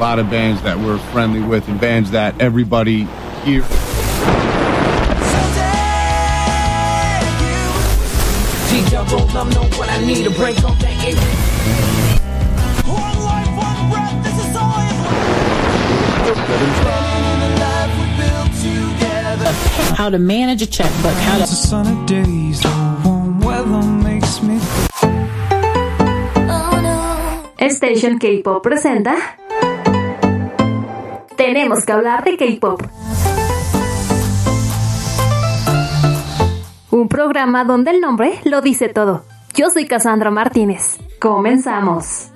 lot of bands that we're friendly with and bands that everybody here. How to manage a checkbook, how to. days, warm weather makes me. Station K-Pop presenta Tenemos que hablar de K-Pop. Un programa donde el nombre lo dice todo. Yo soy Cassandra Martínez. Comenzamos.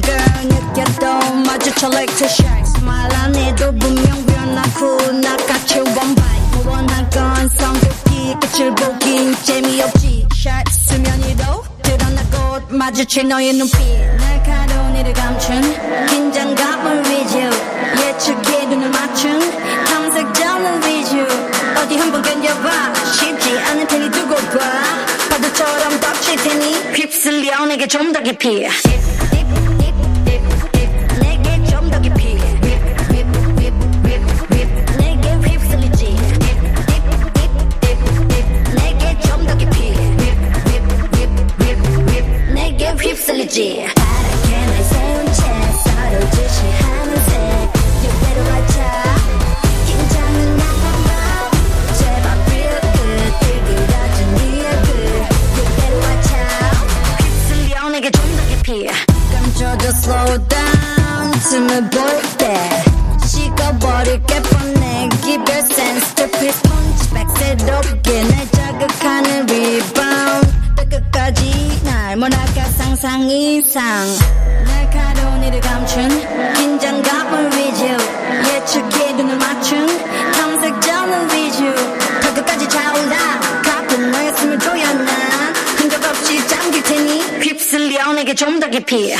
girl 느껴도 마주쳐 like to shake 말 안 해도 분명 변하고 나같이 원바이. 무원한 건 성급기 끝을 보긴 재미없지. 샷 수면이도 드러나고 마주친 너의 눈빛. 날카로운 이를 감춘 긴장감을 위주 예측해 눈을 맞춘 탐색전을 위주 어디 한번 견뎌봐. 쉽지 않은 테니 두고 봐. 파도처럼 덮칠 테니 휩쓸려 내게 좀 더 깊이. 이상. 날카로운 이를 감춘 긴장감을 위주 예측해 눈을 맞춘 탐색전을 위주 더 끝까지 차올라 가쁜 너였으면 조였나. 흔적 없이 잠길 테니 휩쓸려 내게 좀 더 깊이.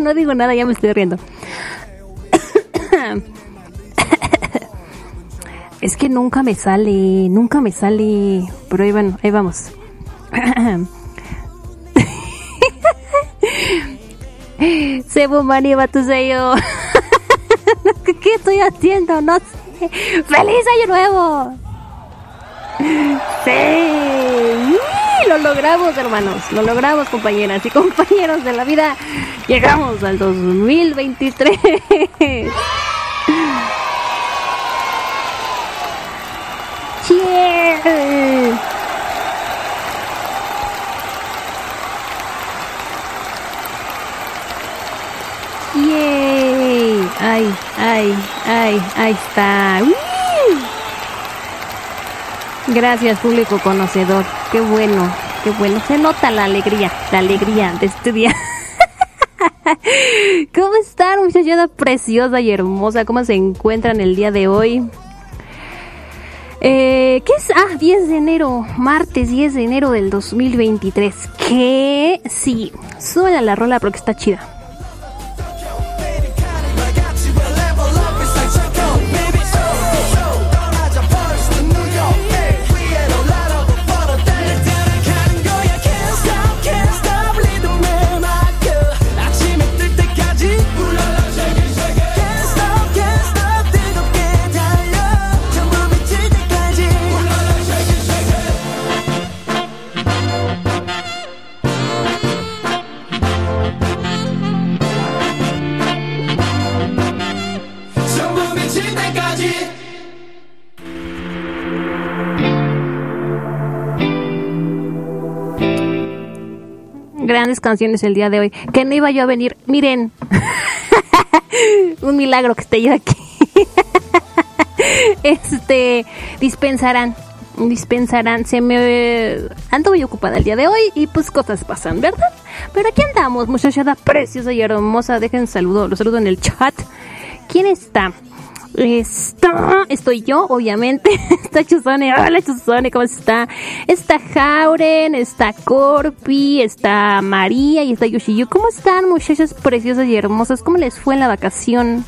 No digo nada, ya me estoy riendo. Es que nunca me sale, nunca me sale. Pero ahí, van, ahí vamos. Sebo Mani Batuseyo. ¿Qué, ¿Qué estoy haciendo? No sé. ¡Feliz Año Nuevo! ¡Sí! Lo logramos, hermanos. Lo logramos, compañeras y compañeros de la vida. Llegamos al 2023. ¡Cheers! ¡Yay! ¡Ay, ay, ay! Ahí está. ¡Woo! Gracias, público conocedor. Qué bueno, qué bueno. Se nota la alegría, la alegría de este día. ¿Cómo están, muchachada preciosa y hermosa? ¿Cómo se encuentran el día de hoy? Eh, ¿Qué es? Ah, 10 de enero, martes 10 de enero del 2023. ¿Qué? Sí, súbela la rola porque está chida. Grandes canciones el día de hoy. Que no iba yo a venir. Miren. Un milagro que esté yo aquí. este. Dispensarán. Dispensarán. Se me. Ando muy ocupada el día de hoy. Y pues cosas pasan, ¿verdad? Pero aquí andamos, muchachada preciosa y hermosa. Dejen saludo. Los saludo en el chat. ¿Quién está? Está, estoy yo, obviamente. Está Chuzone, hola Chuzone, ¿cómo está? Está Jauren, está Corpi, está María y está Yoshiyu. ¿Cómo están, muchachas preciosas y hermosas? ¿Cómo les fue en la vacación?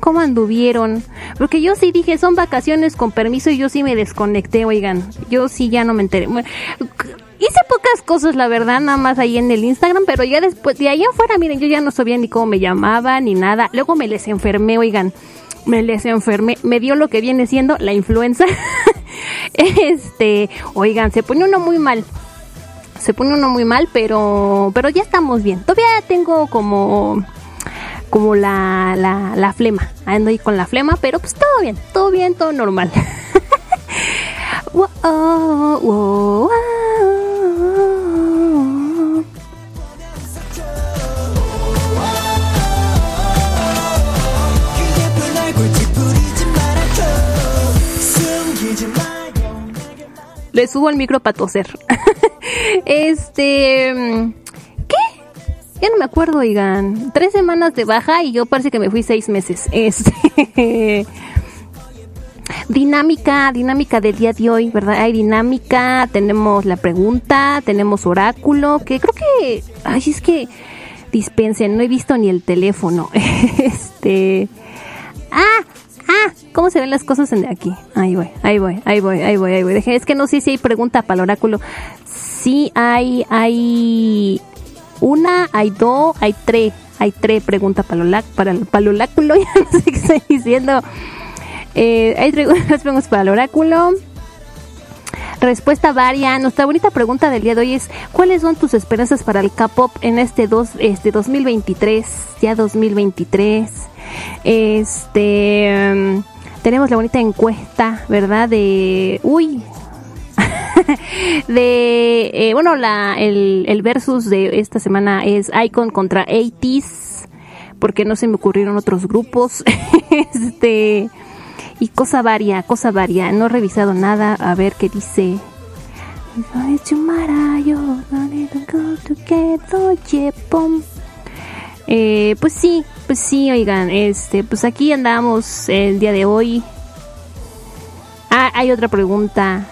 ¿Cómo anduvieron? Porque yo sí dije, son vacaciones con permiso y yo sí me desconecté, oigan. Yo sí ya no me enteré. Hice pocas cosas, la verdad, nada más ahí en el Instagram, pero ya después, de allá afuera, miren, yo ya no sabía ni cómo me llamaba, ni nada. Luego me les enfermé, oigan, me les enfermé, me dio lo que viene siendo la influenza. este, oigan, se pone uno muy mal. Se pone uno muy mal, pero, pero ya estamos bien. Todavía tengo como, como la, la, la flema. Ando ahí con la flema, pero pues todo bien, todo bien, todo normal. Wow, wow, wow. Le subo el micro para toser. este. mm, ¿Qué? Ya no me acuerdo, oigan. Tres semanas de baja y yo parece que me fui seis meses. Este. Dinámica, dinámica del día de hoy, ¿verdad? Hay dinámica, tenemos la pregunta, tenemos oráculo, que creo que. Ay, es que. Dispensen, no he visto ni el teléfono. Este. ¡Ah! ¡Ah! ¿Cómo se ven las cosas en aquí? Ahí voy, ahí voy, ahí voy, ahí voy, ahí voy. Deje- Es que no sé si hay pregunta para el oráculo. Sí hay, hay una, hay dos, hay tres. Hay tres preguntas para el, para, oráculo. Ya no sé qué estoy diciendo. Eh, hay tres preguntas para el oráculo. Respuesta varia. Nuestra bonita pregunta del día de hoy es ¿cuáles son tus esperanzas para el K-pop en este dos, este 2023? Ya 2023. Este mm, tenemos la bonita encuesta, ¿verdad? De uy. de eh, bueno, la el, el versus de esta semana es Icon contra 80s porque no se me ocurrieron otros grupos. este y cosa varia, cosa varia. No he revisado nada. A ver qué dice. Eh, pues sí, pues sí, oigan, este, pues aquí andamos el día de hoy. Ah, hay otra pregunta.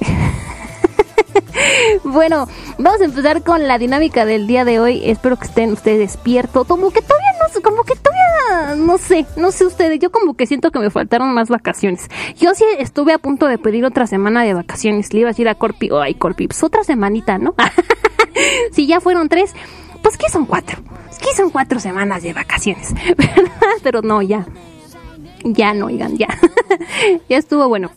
bueno, vamos a empezar con la dinámica del día de hoy. Espero que estén ustedes despiertos. Como que todavía no sé, como que todavía no sé, no sé ustedes. Yo como que siento que me faltaron más vacaciones. Yo sí estuve a punto de pedir otra semana de vacaciones. Le iba a decir a Corpi, ay Corpi, pues otra semanita, ¿no? si ya fueron tres, pues ¿qué son cuatro? ¿Qué son cuatro semanas de vacaciones? Pero no, ya. Ya no, oigan, ya. ya estuvo bueno.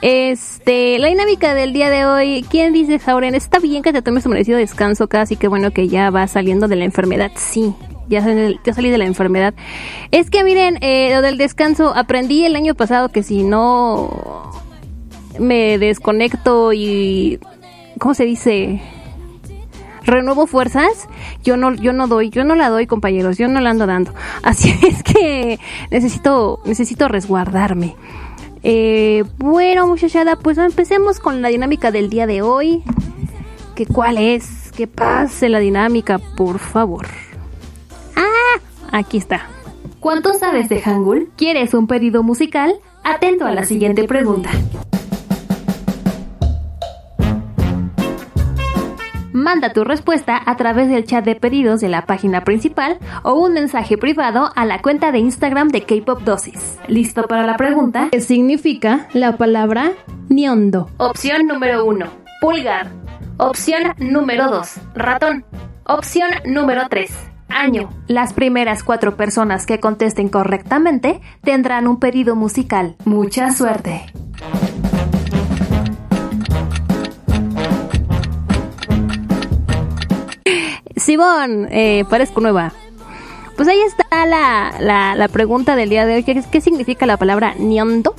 Este, la dinámica del día de hoy, ¿quién dice, Jauren? Está bien que te tomes tu merecido descanso, casi que bueno que ya vas saliendo de la enfermedad. Sí, ya, ya salí de la enfermedad. Es que miren, eh, lo del descanso, aprendí el año pasado que si no me desconecto y, ¿cómo se dice? Renuevo fuerzas, yo no, yo no doy, yo no la doy, compañeros, yo no la ando dando. Así es que necesito, necesito resguardarme. Eh, bueno, muchachada, pues empecemos con la dinámica del día de hoy. ¿Que cuál es? Que pase la dinámica, por favor. Ah, aquí está. ¿Cuánto sabes de Hangul? ¿Quieres un pedido musical? Atento a la siguiente pregunta. Manda tu respuesta a través del chat de pedidos de la página principal o un mensaje privado a la cuenta de Instagram de K-Pop Dosis. ¿Listo para la pregunta? ¿Qué significa la palabra niondo? Opción número 1, pulgar. Opción número 2, ratón. Opción número 3, año. Las primeras cuatro personas que contesten correctamente tendrán un pedido musical. Mucha suerte. Sibón, eh, parezco nueva. Pues ahí está la, la, la pregunta del día de hoy. ¿Qué, qué significa la palabra niondo?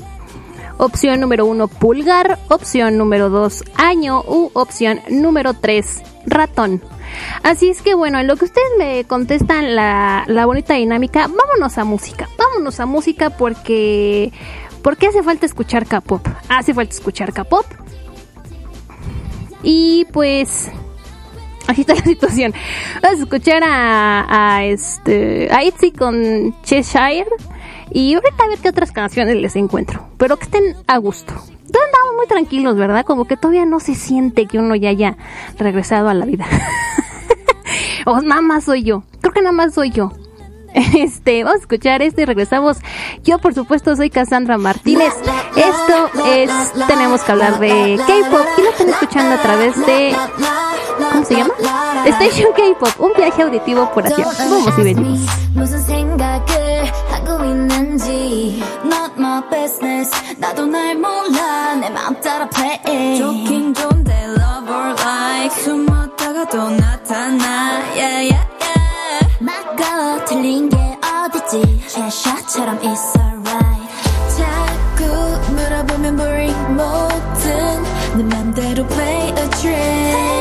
Opción número uno, pulgar. Opción número dos, año. U opción número tres, ratón. Así es que bueno, en lo que ustedes me contestan la, la bonita dinámica, vámonos a música. Vámonos a música porque... Porque hace falta escuchar K-pop. Hace falta escuchar K-pop. Y pues así está la situación. Vamos a escuchar a, a este a Itzy con Cheshire y ahorita a ver qué otras canciones les encuentro, pero que estén a gusto. Todos andamos muy tranquilos, ¿verdad? Como que todavía no se siente que uno ya haya regresado a la vida. o nada más soy yo. Creo que nada más soy yo. Este, vamos a escuchar esto y regresamos. Yo, por supuesto, soy Cassandra Martínez. Esto es Tenemos que hablar de K-pop y lo están escuchando a través de. ¿Cómo se llama? Station K-pop, un viaje auditivo por Asia. Vamos y venimos. 막어 틀린 게 어딨지 샤샤처럼 it's alright 자꾸 물어보면 boring 뭐든 내 맘대로 play a trick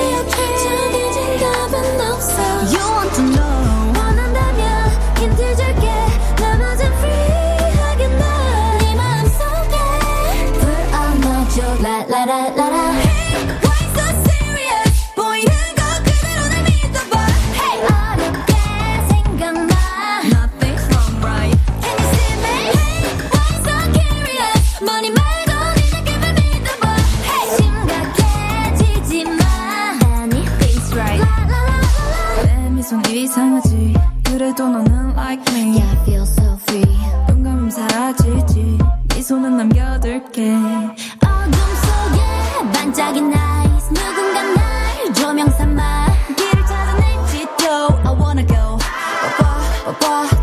그래도 너는 like me. Yeah I feel so free. 눈 감으면 사라지지. 미소는 남겨둘게. 어둠 속에 반짝인 nice 누군가 날 조명 삼아. 길을 찾아낼지도. I wanna go. 뽀뽀 뽀뽀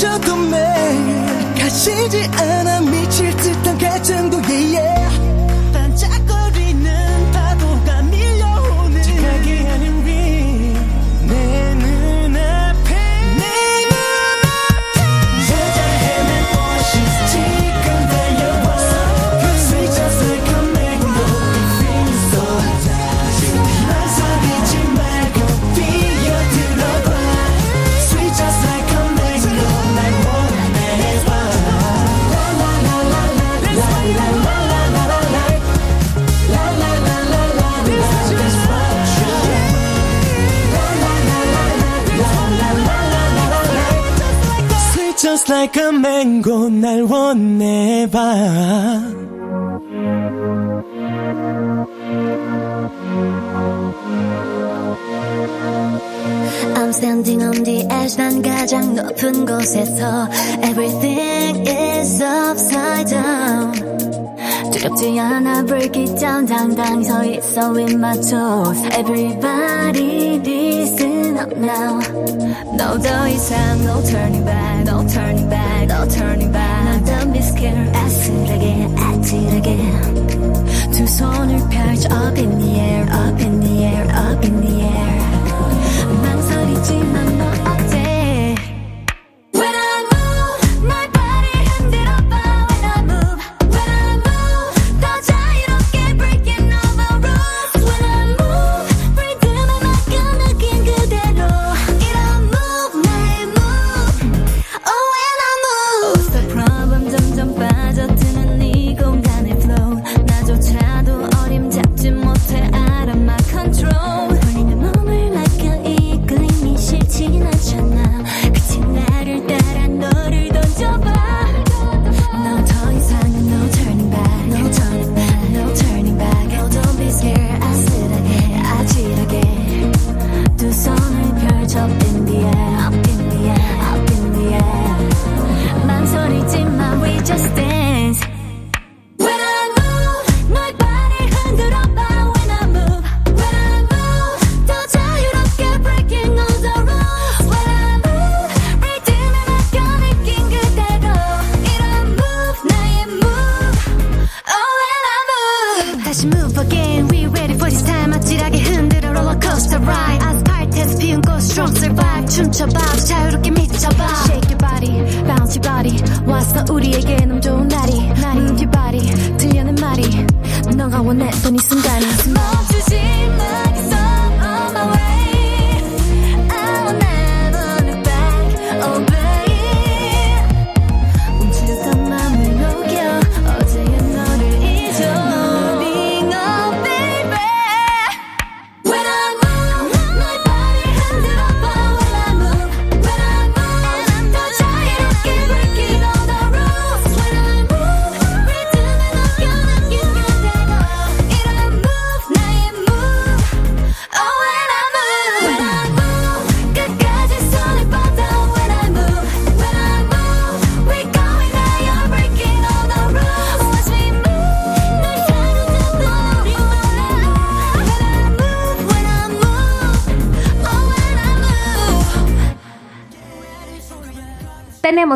저도 매일 가시지 않아 달콤한 곳날 원해봐. I'm standing on the edge 난 가장 높은 곳에서 Everything is upside down. 쉽지 않아 break it down 당당 서 있어 with my toes Everybody listen up now. No 더 이상 no turning back No turning back No turning back. Now don't be scared 아슬하게 아찔하게. 두 손을 펼쳐 up in the air Up in the air Up in the air.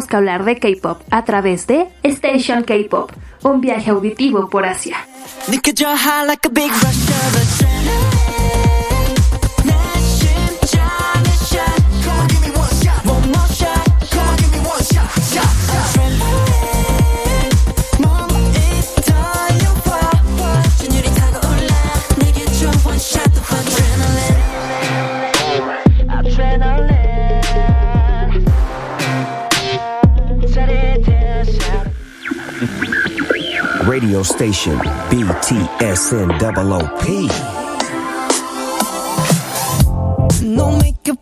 Que hablar de K-pop a través de Station K-pop, un viaje auditivo por Asia. Radio station BTSN double OP. No makeup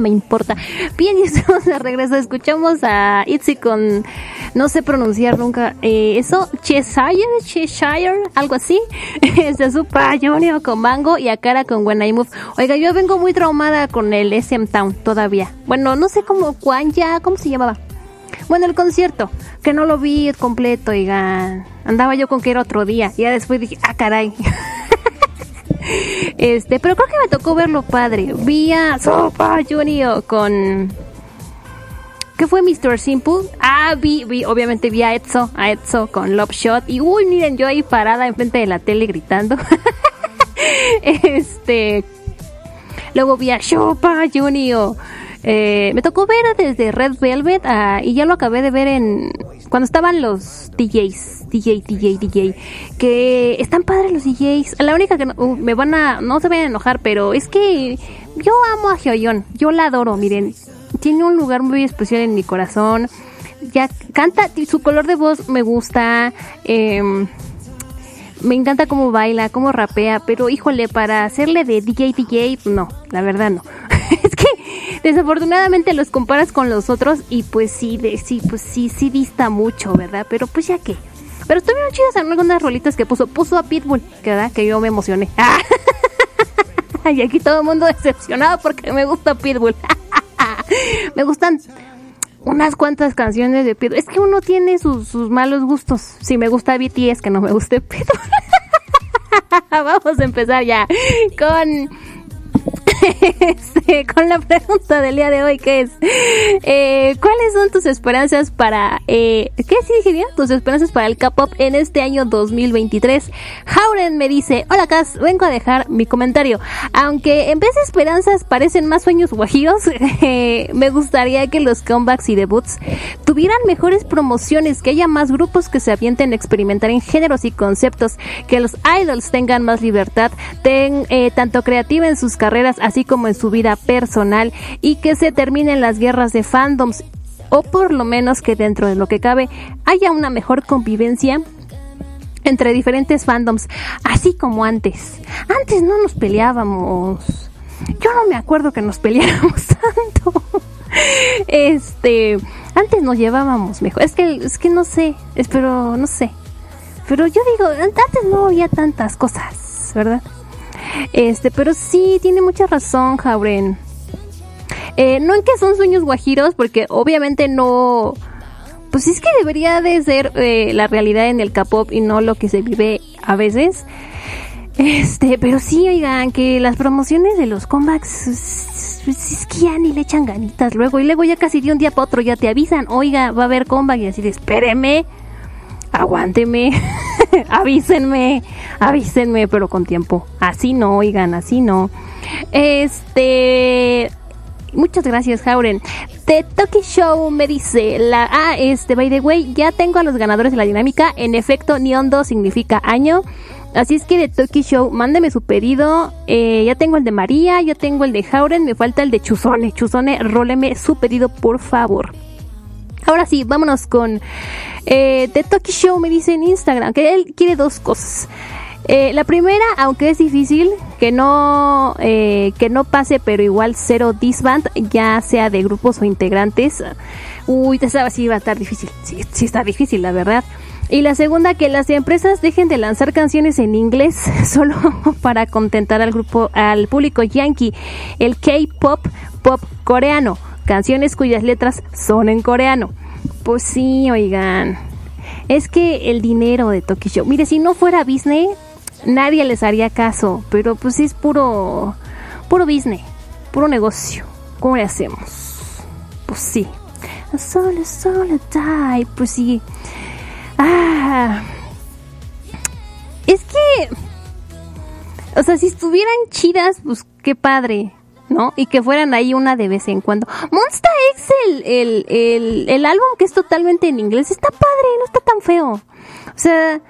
me importa. Bien, y estamos de regreso. Escuchamos a Itzy con, no sé pronunciar nunca, eh, eso, Cheshire, Cheshire, algo así. Este Super Junior con Mango y Akara con When I Move. Oiga, yo vengo muy traumada con el SM Town todavía. Bueno, no sé cómo, cuán ya, ¿cómo se llamaba? Bueno, el concierto, que no lo vi completo, oigan. Andaba yo con que era otro día. Y ya después dije, ah, caray. este, pero creo que me tocó verlo padre. Vi a Sopa Junior con. ¿Qué fue Mr. Simple? Ah, vi, vi, obviamente vi a Etzo, a con Love Shot. Y uy, miren, yo ahí parada enfrente de la tele gritando. este. Luego vi a Chopa Junior. Eh, me tocó ver desde Red Velvet ah, y ya lo acabé de ver en cuando estaban los DJs, DJ, DJ, DJ, que están padres los DJs. La única que no- uh, me van a, no se vayan a enojar, pero es que yo amo a Hyoyeon, yo la adoro, miren, tiene un lugar muy especial en mi corazón. Ya canta, su color de voz me gusta. em, me encanta cómo baila, cómo rapea, pero híjole, para hacerle de DJ DJ, no, la verdad no. es que desafortunadamente los comparas con los otros y pues sí, sí, pues sí, sí dista mucho, ¿verdad? Pero pues ya que. Pero estuvieron chidas algunas rolitas que puso. Puso a Pitbull, ¿verdad? Que yo me emocioné. y aquí todo el mundo decepcionado porque me gusta Pitbull. me gustan unas cuantas canciones de Pitbull. Es que uno tiene sus, sus malos gustos. Si me gusta BTS, que no me guste Pitbull. Vamos a empezar ya con Este, con la pregunta del día de hoy, que es, eh, ¿cuáles son tus esperanzas para, eh, qué sí? Tus esperanzas para el K-pop en este año 2023. Jauren me dice, hola Cas, vengo a dejar mi comentario. Aunque en vez de esperanzas parecen más sueños guajiros, eh, me gustaría que los comebacks y debuts tuvieran mejores promociones, que haya más grupos que se avienten a experimentar en géneros y conceptos, que los idols tengan más libertad, eh, tanto creativa en sus carreras así como en su vida personal y que se terminen las guerras de fandoms o por lo menos que dentro de lo que cabe haya una mejor convivencia entre diferentes fandoms, así como antes. Antes no nos peleábamos. Yo no me acuerdo que nos peleáramos tanto. Este, antes nos llevábamos mejor. Es que es que no sé, espero no sé. Pero yo digo, antes no había tantas cosas, ¿verdad? Este, pero sí, tiene mucha razón, Jauren. Eh, no en que son sueños guajiros, porque obviamente no. Pues es que debería de ser eh, la realidad en el K-pop y no lo que se vive a veces. Este, pero sí, oigan, que las promociones de los comebacks es, es que ya le echan ganitas luego. Y luego ya casi de un día para otro ya te avisan, oiga, va a haber comeback y así de espéreme, aguánteme, avísenme, avísenme, pero con tiempo. Así no, oigan, así no. Este, muchas gracias, Jauren. The Toki Show me dice, la, ah, este, by the way, ya tengo a los ganadores de la dinámica. En efecto, Niondo significa año. Así es que de Toki Show, mándeme su pedido. Eh, ya tengo el de María, ya tengo el de Jauren, me falta el de Chuzone. Chuzone, róleme su pedido, por favor. Ahora sí, vámonos con eh, The Toki Show, me dice en Instagram, que él quiere dos cosas. Eh, la primera, aunque es difícil, que no, eh, que no pase, pero igual cero disband, ya sea de grupos o integrantes. Uy, te sabes si va a estar difícil. Sí, sí está difícil, la verdad. Y la segunda, que las empresas dejen de lanzar canciones en inglés solo para contentar al grupo, al público yankee. El K-pop, pop coreano. Canciones cuyas letras son en coreano. Pues sí, oigan. Es que el dinero de Tokyo. Mire, si no fuera Disney, nadie les haría caso. Pero pues es puro. Puro Disney. Puro negocio. ¿Cómo le hacemos? Pues sí. Solo, solo die. Pues sí. Ah. Es que. O sea, si estuvieran chidas, pues qué padre. ¿No? Y que fueran ahí una de vez en cuando. Monsta X, el, el, el, álbum que es totalmente en inglés, está padre, no está tan feo. O sea.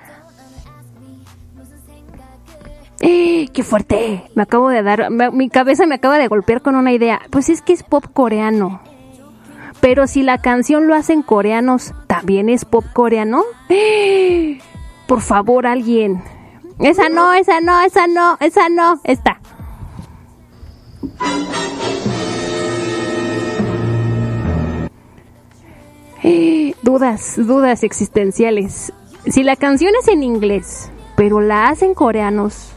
¡Eh! ¡Qué fuerte! Me acabo de dar. mi cabeza me acaba de golpear con una idea. Pues es que es pop coreano. Pero si la canción lo hacen coreanos, ¿también es pop coreano? ¡Eh! Por favor, alguien. Esa no, esa no, esa no, esa no. Esta. Eh, Dudas, dudas existenciales. Si la canción es en inglés, pero la hacen coreanos,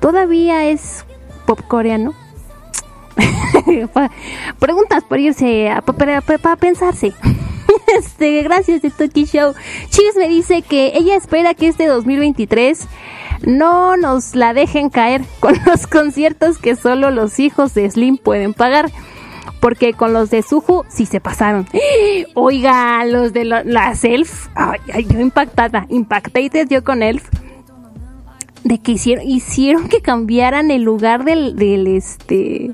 ¿todavía es pop coreano? Preguntas por irse a, para, para- para pensarse. Este, gracias de Toki Show. Chis me dice que ella espera que este 2023 no nos la dejen caer con los conciertos que solo los hijos de Slim pueden pagar. Porque con los de Suju sí se pasaron. Oiga, los de la- las Elf. Ay, ay, yo impactada. Impactated yo con Elf. De que hicieron, hicieron que cambiaran el lugar del, del este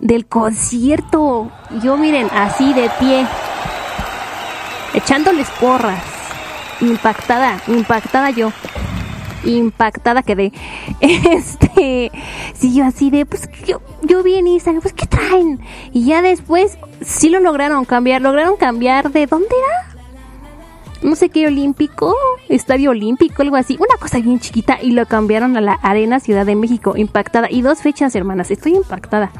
del concierto. Yo miren, así de pie. Echándoles porras. Impactada, impactada yo. Impactada quedé. Este, sí, yo así de, pues yo, yo vi en Instagram, pues ¿qué traen? Y ya después sí lo lograron cambiar. Lograron cambiar de dónde era no sé qué olímpico, estadio olímpico, algo así, una cosa bien chiquita y lo cambiaron a la Arena Ciudad de México, impactada. Y dos fechas, hermanas, estoy impactada.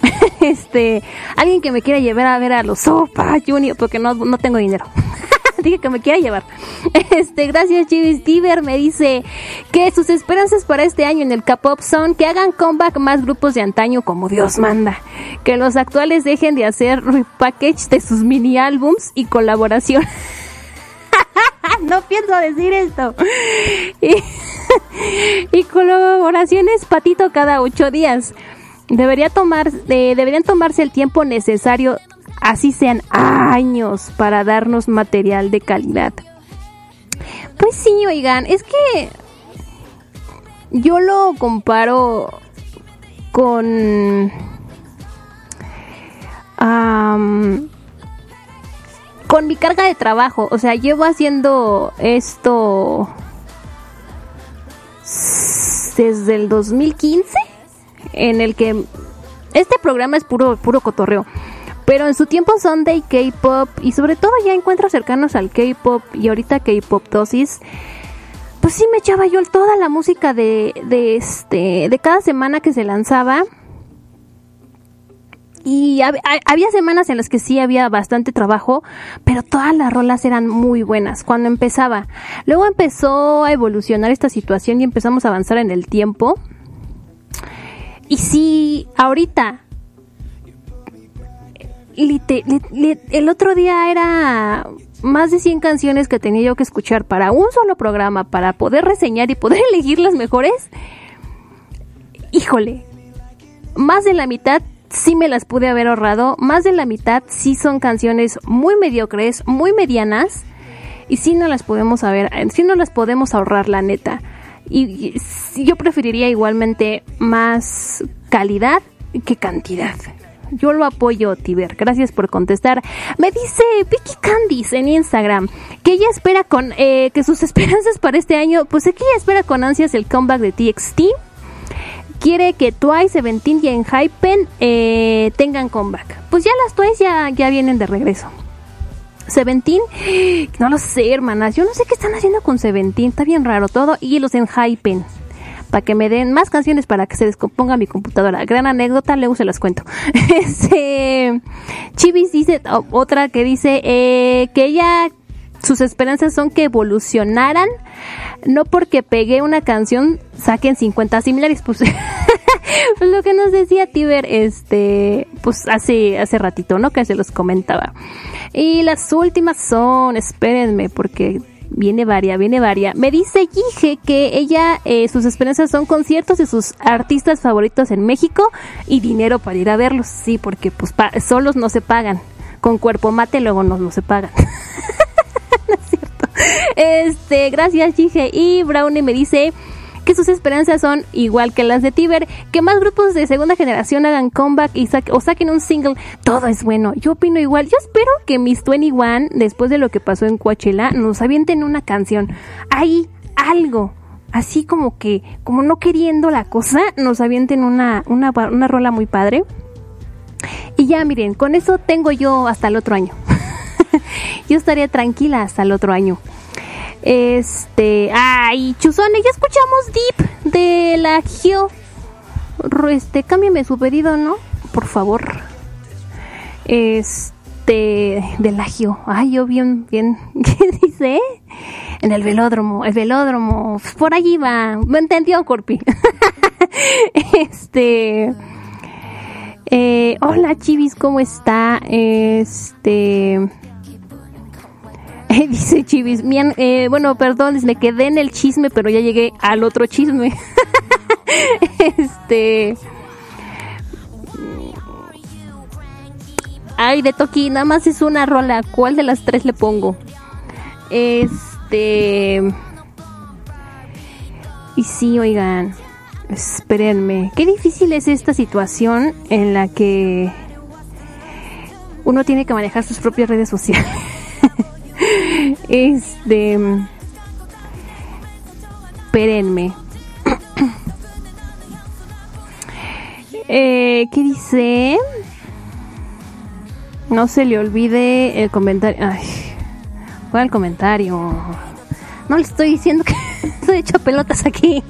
este, alguien que me quiera llevar a ver a los Sopa Junior, porque no, no tengo dinero. Dije que me quiera llevar. Este, gracias Chivis Diver me dice que sus esperanzas para este año en el K-pop son que hagan comeback más grupos de antaño como Dios manda, que los actuales dejen de hacer repackage de sus mini álbums y colaboración. No pienso decir esto. Y, colaboraciones patito cada ocho días. Debería tomar, eh, deberían tomarse el tiempo necesario, así sean años, para darnos material de calidad. Pues sí, oigan, es que yo lo comparo con con mi carga de trabajo. O sea, llevo haciendo esto desde el 2015 en el que este programa es puro puro cotorreo. Pero en su tiempo Sunday K-pop y sobre todo ya encuentros cercanos al K-pop y ahorita K-pop dosis. Pues sí me echaba yo toda la música de, de este de cada semana que se lanzaba. Y hab- ha- había semanas en las que sí había bastante trabajo, pero todas las rolas eran muy buenas cuando empezaba. Luego empezó a evolucionar esta situación y empezamos a avanzar en el tiempo. Y sí, ahorita li- el otro día era más de 100 canciones que tenía yo que escuchar para un solo programa, para poder reseñar y poder elegir las mejores. Híjole, más de la mitad sí me las pude haber ahorrado, más de la mitad sí son canciones muy mediocres, muy medianas y sí no las podemos saber, sí no las podemos ahorrar la neta. Y, yo preferiría igualmente más calidad que cantidad. Yo lo apoyo, Tiber. Gracias por contestar. Me dice Vicky Candice en Instagram que ella espera con eh, que sus esperanzas para este año, pues ella espera con ansias el comeback de TXT. Quiere que Twice, Seventeen y Enhypen eh, tengan comeback. Pues ya las Twice ya, ya vienen de regreso. Seventeen, no lo sé, hermanas. Yo no sé qué están haciendo con Seventeen. Está bien raro todo. Y los Enhypen. Para que me den más canciones para que se descomponga mi computadora. Gran anécdota, luego se las cuento. Este, Chivis dice, otra que dice eh, que ella, sus esperanzas son que evolucionaran. No porque pegué una canción, saquen 50 similares. Pues lo que nos decía Tiber, este, pues hace, hace ratito, ¿no? Que se los comentaba. Y las últimas son, espérenme, porque viene varia, viene varia. Me dice Gige que ella, eh, sus esperanzas son conciertos de sus artistas favoritos en México y dinero para ir a verlos. Sí, porque pues solos no se pagan. Con cuerpo mate luego no, no se pagan. Este, gracias Gige. Y Brownie me dice que sus esperanzas son igual que las de Tiber, que más grupos de segunda generación hagan comeback y o saquen un single, todo es bueno. Yo opino igual. Yo espero que Miss 21, después de lo que pasó en Coachella, nos avienten una canción. Hay algo. Así como que, como no queriendo la cosa, nos avienten una, una, una rola muy padre. Y ya miren, con eso tengo yo hasta el otro año. yo estaría tranquila hasta el otro año. Este, ay, Chuzone, ya escuchamos Deep de la Gio. Este, cámbiame su pedido, ¿no? Por favor. Este, de la Gio. Ay, yo bien, bien, ¿qué dice? En el velódromo, el velódromo. Por allí va. ¿Me entendió, Corpi? este, eh, hola, Chivis, ¿cómo está? Este, Dice Chivis, "Mian, eh, bueno, perdón, me quedé en el chisme, pero ya llegué al otro chisme. este. Ay, de Toki, nada más es una rola. ¿Cuál de las tres le pongo? Este. Y sí, oigan, espérenme. Qué difícil es esta situación en la que uno tiene que manejar sus propias redes sociales. Este. Espérenme. eh, ¿Qué dice? No se le olvide el comentario. Ay, ¿cuál comentario? No le estoy diciendo que estoy hecho pelotas aquí.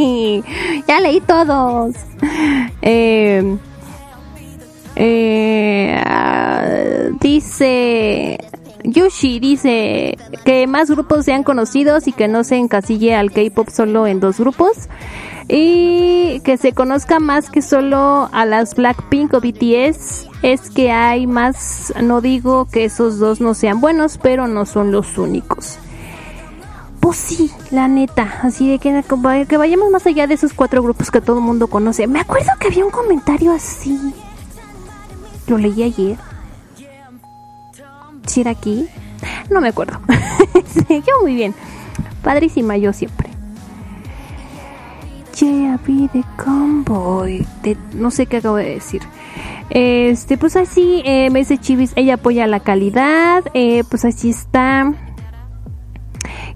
Ya leí todos. Eh, eh, ah, dice Yushi dice que más grupos sean conocidos y que no se encasille al K-pop solo en dos grupos y que se conozca más que solo a las Blackpink o BTS es que hay más no digo que esos dos no sean buenos pero no son los únicos Pues sí, la neta. Así de que, que vayamos más allá de esos cuatro grupos que todo el mundo conoce. Me acuerdo que había un comentario así. Lo leí ayer. Si aquí. No me acuerdo. yo muy bien. Padrísima yo siempre. Yeah, be the convoy. De- no sé qué acabo de decir. Este, pues así, eh, me dice Chivis, ella apoya la calidad. Eh, pues así está.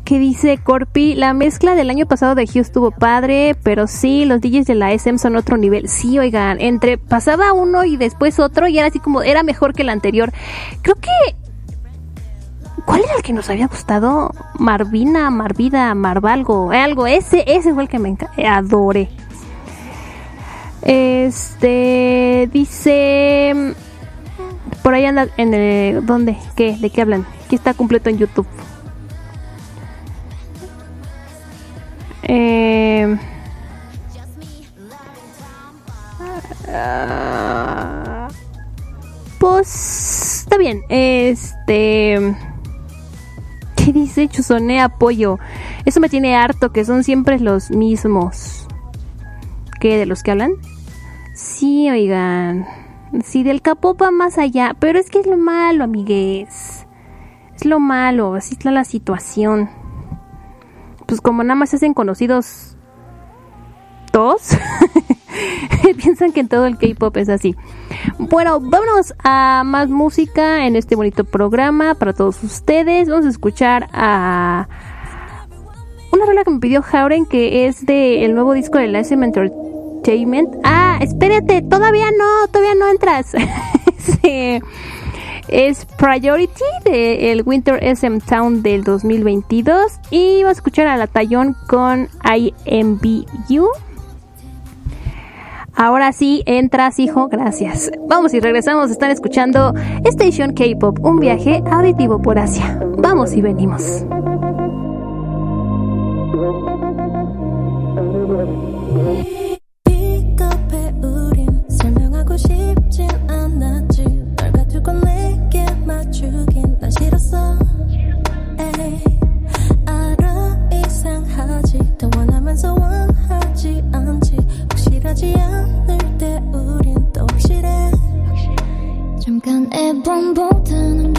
Que dice Corpi, la mezcla del año pasado de Hugh estuvo padre, pero sí, los DJs de la SM son otro nivel. Sí, oigan, entre pasaba uno y después otro y era así como, era mejor que el anterior. Creo que ¿Cuál era el que nos había gustado? Marvina, Marvida, Marvalgo, eh, algo. Ese, ese fue el que me eh, adoré. Este dice por ahí anda en el ¿dónde? ¿Qué? ¿De qué hablan? Aquí está completo en YouTube. Eh, pues está bien. Este ¿Qué dice Chuzone apoyo? Eso me tiene harto, que son siempre los mismos. ¿Qué? ¿De los que hablan? Sí, oigan. Sí, del capopa más allá. Pero es que es lo malo, amigues. Es lo malo, así está la situación. Pues como nada más se hacen conocidos dos, piensan que en todo el K-pop es así. Bueno, vámonos a más música en este bonito programa para todos ustedes. Vamos a escuchar a una rola que me pidió Jauren que es de el nuevo disco de la SM Entertainment. Ah, espérate, todavía no, todavía no entras. Es Priority de el Winter SM Town del 2022 y vamos a escuchar a la Tallón con IMBU. Ahora sí, entras, hijo, gracias. Vamos y regresamos, están escuchando Station K-Pop, un viaje auditivo por Asia. Vamos y venimos. 픽업해 우린 설명하고 싶진 않았지 널 가두고 내게 맞추긴 난 싫었어 에이 알아 이상하지 더 원하면서 원하지 않지 확실하지 않을 때 우린 또 확실해 잠깐의 봄보다는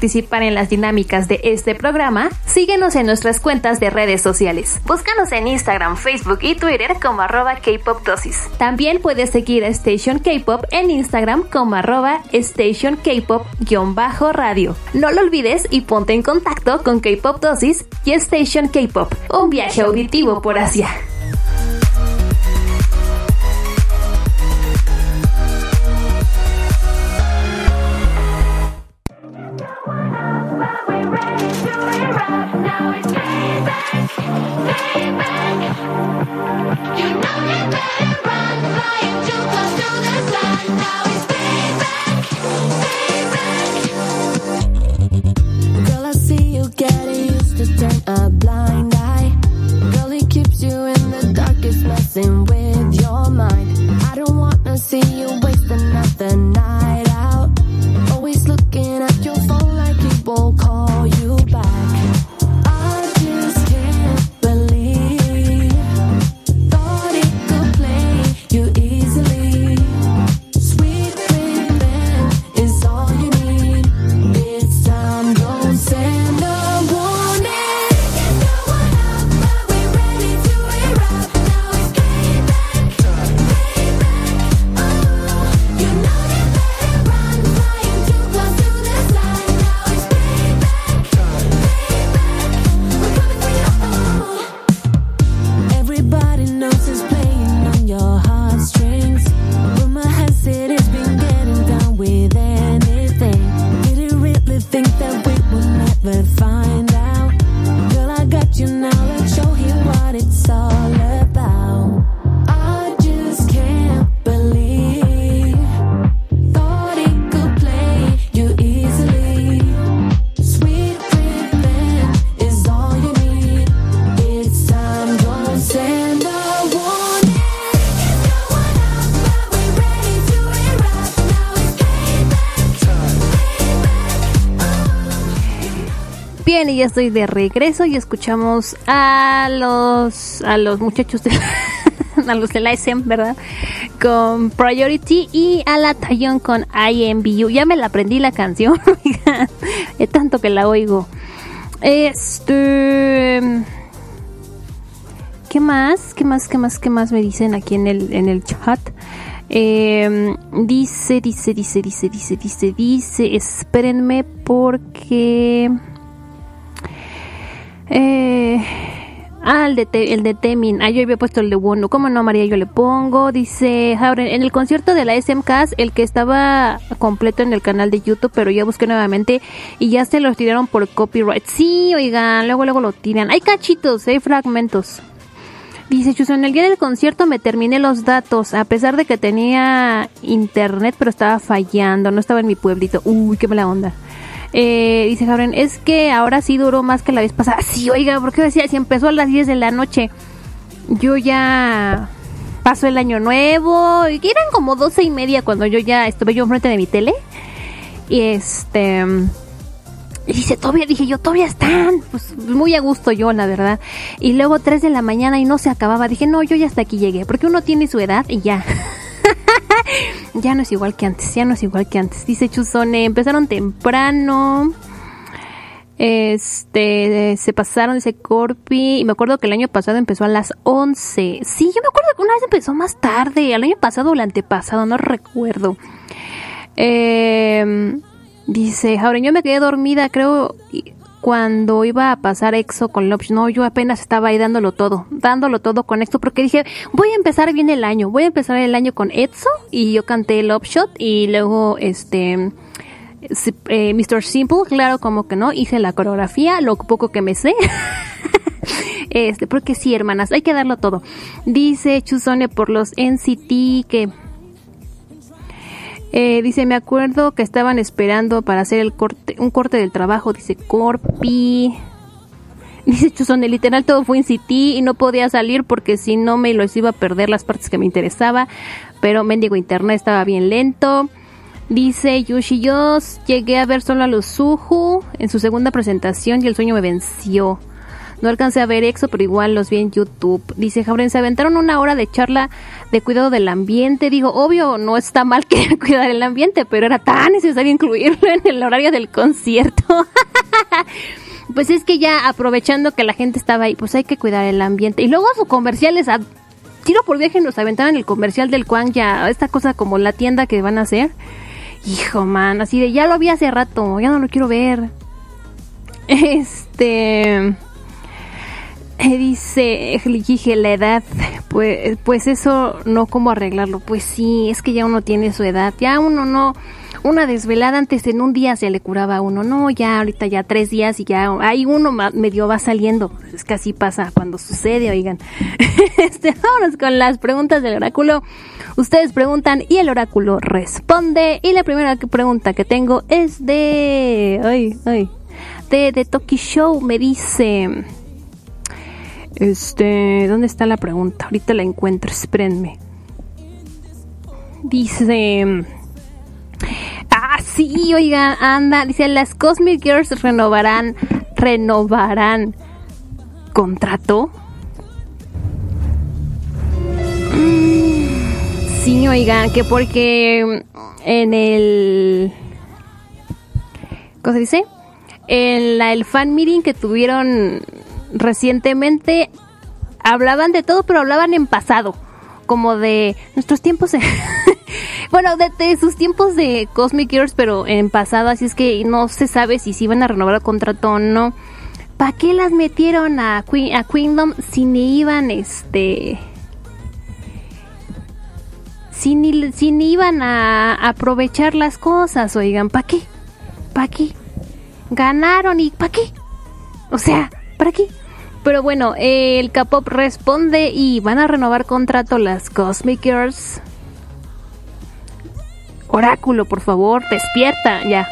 participar en las dinámicas de este programa, síguenos en nuestras cuentas de redes sociales. Búscanos en Instagram, Facebook y Twitter como arroba Kpop Dosis. También puedes seguir a Station Kpop en Instagram como arroba Station Kpop-radio. No lo olvides y ponte en contacto con Kpop Dosis y Station Kpop, un viaje auditivo por Asia. ya estoy de regreso y escuchamos a los a los muchachos de a los de la SM, ¿verdad? Con Priority y a la Tallón con IMBU. Ya me la aprendí la canción, es tanto que la oigo. Este ¿Qué más? ¿Qué más? ¿Qué más? ¿Qué más me dicen aquí en el en el chat? Em, dice, dice, dice, dice, dice, dice, dice, espérenme porque eh, ah, el de, el de Temin. Ah, yo había puesto el de Wono. ¿Cómo no, María? Yo le pongo. Dice Jauren, en el concierto de la SMCAS, el que estaba completo en el canal de YouTube, pero ya busqué nuevamente y ya se los tiraron por copyright. Sí, oigan, luego, luego lo tiran. Hay cachitos, hay fragmentos. Dice Chuso, en el día del concierto me terminé los datos, a pesar de que tenía internet, pero estaba fallando, no estaba en mi pueblito. Uy, qué mala onda. Eh, dice Jauren, es que ahora sí duró más que la vez pasada. Sí, oiga, ¿por qué decía? Si empezó a las 10 de la noche, yo ya pasó el año nuevo, y eran como 12 y media cuando yo ya estuve yo enfrente de mi tele. Y este... Y dice, todavía, dije yo, todavía están. Pues muy a gusto yo, la verdad. Y luego 3 de la mañana y no se acababa. Dije, no, yo ya hasta aquí llegué. Porque uno tiene su edad y ya. ya no es igual que antes, ya no es igual que antes. Dice Chuzone, empezaron temprano. Este, se pasaron, dice Corpi. Y me acuerdo que el año pasado empezó a las 11. Sí, yo me acuerdo que una vez empezó más tarde. El año pasado o el antepasado, no recuerdo. Eh, dice, yo me quedé dormida, creo, cuando iba a pasar EXO con Love. No, yo apenas estaba ahí dándolo todo, dándolo todo con EXO, porque dije, voy a empezar bien el año, voy a empezar el año con EXO, y yo canté Love Shot, y luego, este, eh, Mr. Simple, claro, como que no, hice la coreografía, lo poco que me sé. Este, porque sí, hermanas, hay que darlo todo. Dice Chuzone por los NCT que eh, dice, me acuerdo que estaban esperando para hacer el corte, un corte del trabajo, dice Corpi. Dice Chuzone, literal todo fue en City y no podía salir porque si no me los iba a perder las partes que me interesaba. Pero mendigo internet estaba bien lento. Dice Yushi, yo llegué a ver solo a los Suju en su segunda presentación y el sueño me venció. No alcancé a ver EXO, pero igual los vi en YouTube. Dice Jauren, se aventaron una hora de charla de cuidado del ambiente. Digo, obvio, no está mal querer cuidar el ambiente, pero era tan necesario incluirlo en el horario del concierto. pues es que ya aprovechando que la gente estaba ahí, pues hay que cuidar el ambiente. Y luego sus comerciales, a tiro por viaje nos aventaron el comercial del Kwang ya, esta cosa como la tienda que van a hacer. Hijo, man, así de ya lo vi hace rato, ya no lo quiero ver. Este. Dice, dije la edad, pues, pues eso no cómo arreglarlo. Pues sí, es que ya uno tiene su edad, ya uno no, una desvelada antes en un día se le curaba a uno, no, ya ahorita ya tres días y ya ahí uno medio va saliendo. Es que así pasa cuando sucede, oigan. Este, vámonos con las preguntas del oráculo. Ustedes preguntan y el oráculo responde. Y la primera pregunta que tengo es de, ay, ay, de, de Toki Show. Me dice, este, ¿dónde está la pregunta? Ahorita la encuentro, espérenme. Dice, ah, sí, oigan, anda, dice, las Cosmic Girls renovarán, renovarán contrato. Sí, oigan, que porque en el... ¿Cómo se dice? En la, el fan meeting que tuvieron recientemente hablaban de todo, pero hablaban en pasado, como de nuestros tiempos, de- bueno, de, sus tiempos de Cosmic Girls, pero en pasado, así es que no se sabe si se iban a renovar el contrato o no. ¿Para qué las metieron a, Queen, a Queendom si ni iban, este, si ni, si ni iban a aprovechar las cosas, oigan, ¿para qué? ¿Para qué? Ganaron y ¿para qué? O sea, ¿para qué? Pero bueno, eh, el K-pop responde y van a renovar contrato las Cosmic Girls. Oráculo, por favor, despierta, ya.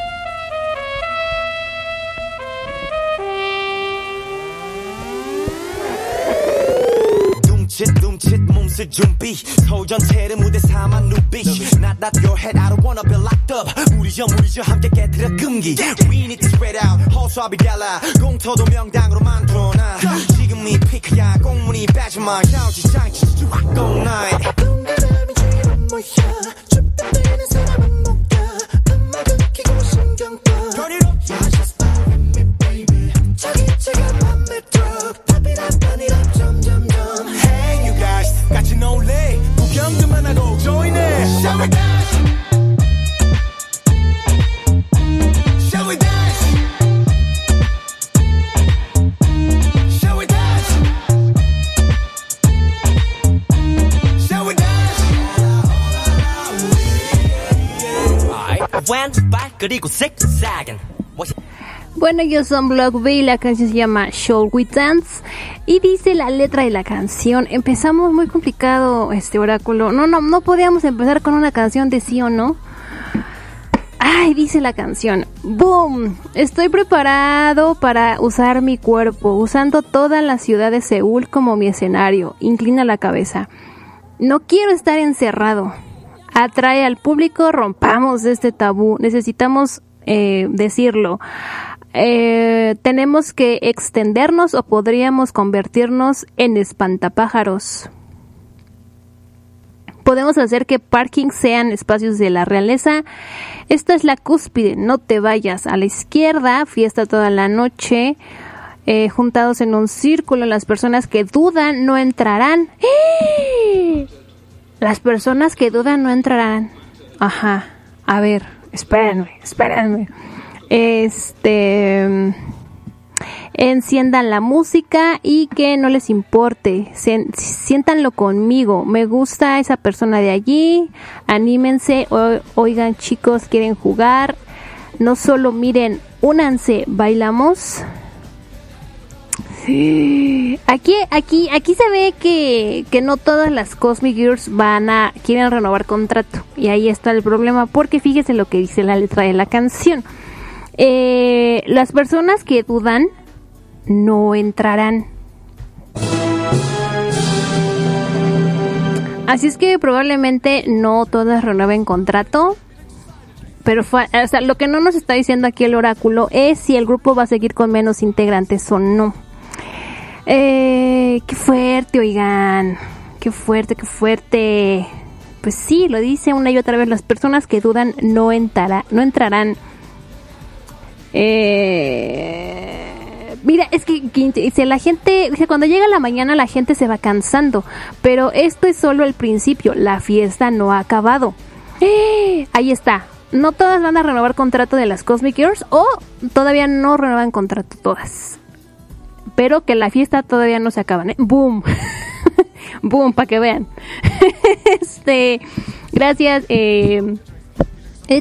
멈칫 몸쓸 준비 서울 전체를 무대 삼아 눈빛 Not that your head I don't wanna be locked up 무리죠 무리죠 함께 깨뜨려 금기 We need to spread out 허수아비 갤라 공터도 명당으로 만들어놔 지금이 피크야 공문이 빼지마 야우지 장치 쭉 Go night 동그라미 주름 모여 좁혀대는 사람은 못가 음악은 키고 신경 꺼 Turn it up yeah, Just follow me baby 저기 제가 맘에 들어 Pop it up, burn it up 점점점 놀래 구경 좀 하고 join it Shall we dance? Shall we dance? Shall we dance? Shall we dance? Alright. 왼발 그리고 zigzagging Bueno, ellos son Block B la canción se llama Shall We Dance. Y dice la letra de la canción. Empezamos muy complicado este oráculo. No, no, no podíamos empezar con una canción de sí o no. Ay, dice la canción. ¡Boom! Estoy preparado para usar mi cuerpo, usando toda la ciudad de Seúl como mi escenario. Inclina la cabeza. No quiero estar encerrado. Atrae al público, rompamos este tabú. Necesitamos eh, decirlo. Eh, tenemos que extendernos o podríamos convertirnos en espantapájaros. Podemos hacer que parking sean espacios de la realeza. Esta es la cúspide, no te vayas. A la izquierda, fiesta toda la noche. eh, juntados en un círculo, las personas que dudan no entrarán. ¡Eh! Las personas que dudan no entrarán. Ajá. A ver, espérenme, espérenme. Este. Enciendan la música y que no les importe. Siéntanlo conmigo. Me gusta esa persona de allí. Anímense. o- oigan, chicos, quieren jugar. No solo miren, únanse. Bailamos. Aquí, aquí, aquí se ve que, que no todas las Cosmic Girls van a quieren renovar contrato y ahí está el problema porque fíjese lo que dice la letra de la canción. Eh, las personas que dudan no entrarán. Así es que probablemente no todas renueven contrato. Pero lo que no nos está diciendo aquí el oráculo es si el grupo va a seguir con menos integrantes o no. Eh, qué fuerte, oigan. Qué fuerte, qué fuerte. Pues sí, lo dice una y otra vez. Las personas que dudan no, entrará, no entrarán. Eh, mira, es que, que dice la gente, cuando llega la mañana la gente se va cansando, pero esto es solo el principio, la fiesta no ha acabado. ¡Eh! Ahí está. No todas van a renovar contrato de las Cosmic Girls o todavía no renuevan contrato todas. Pero que la fiesta todavía no se acaba. ¿eh? Boom. Boom, para que vean. este, gracias. Eh,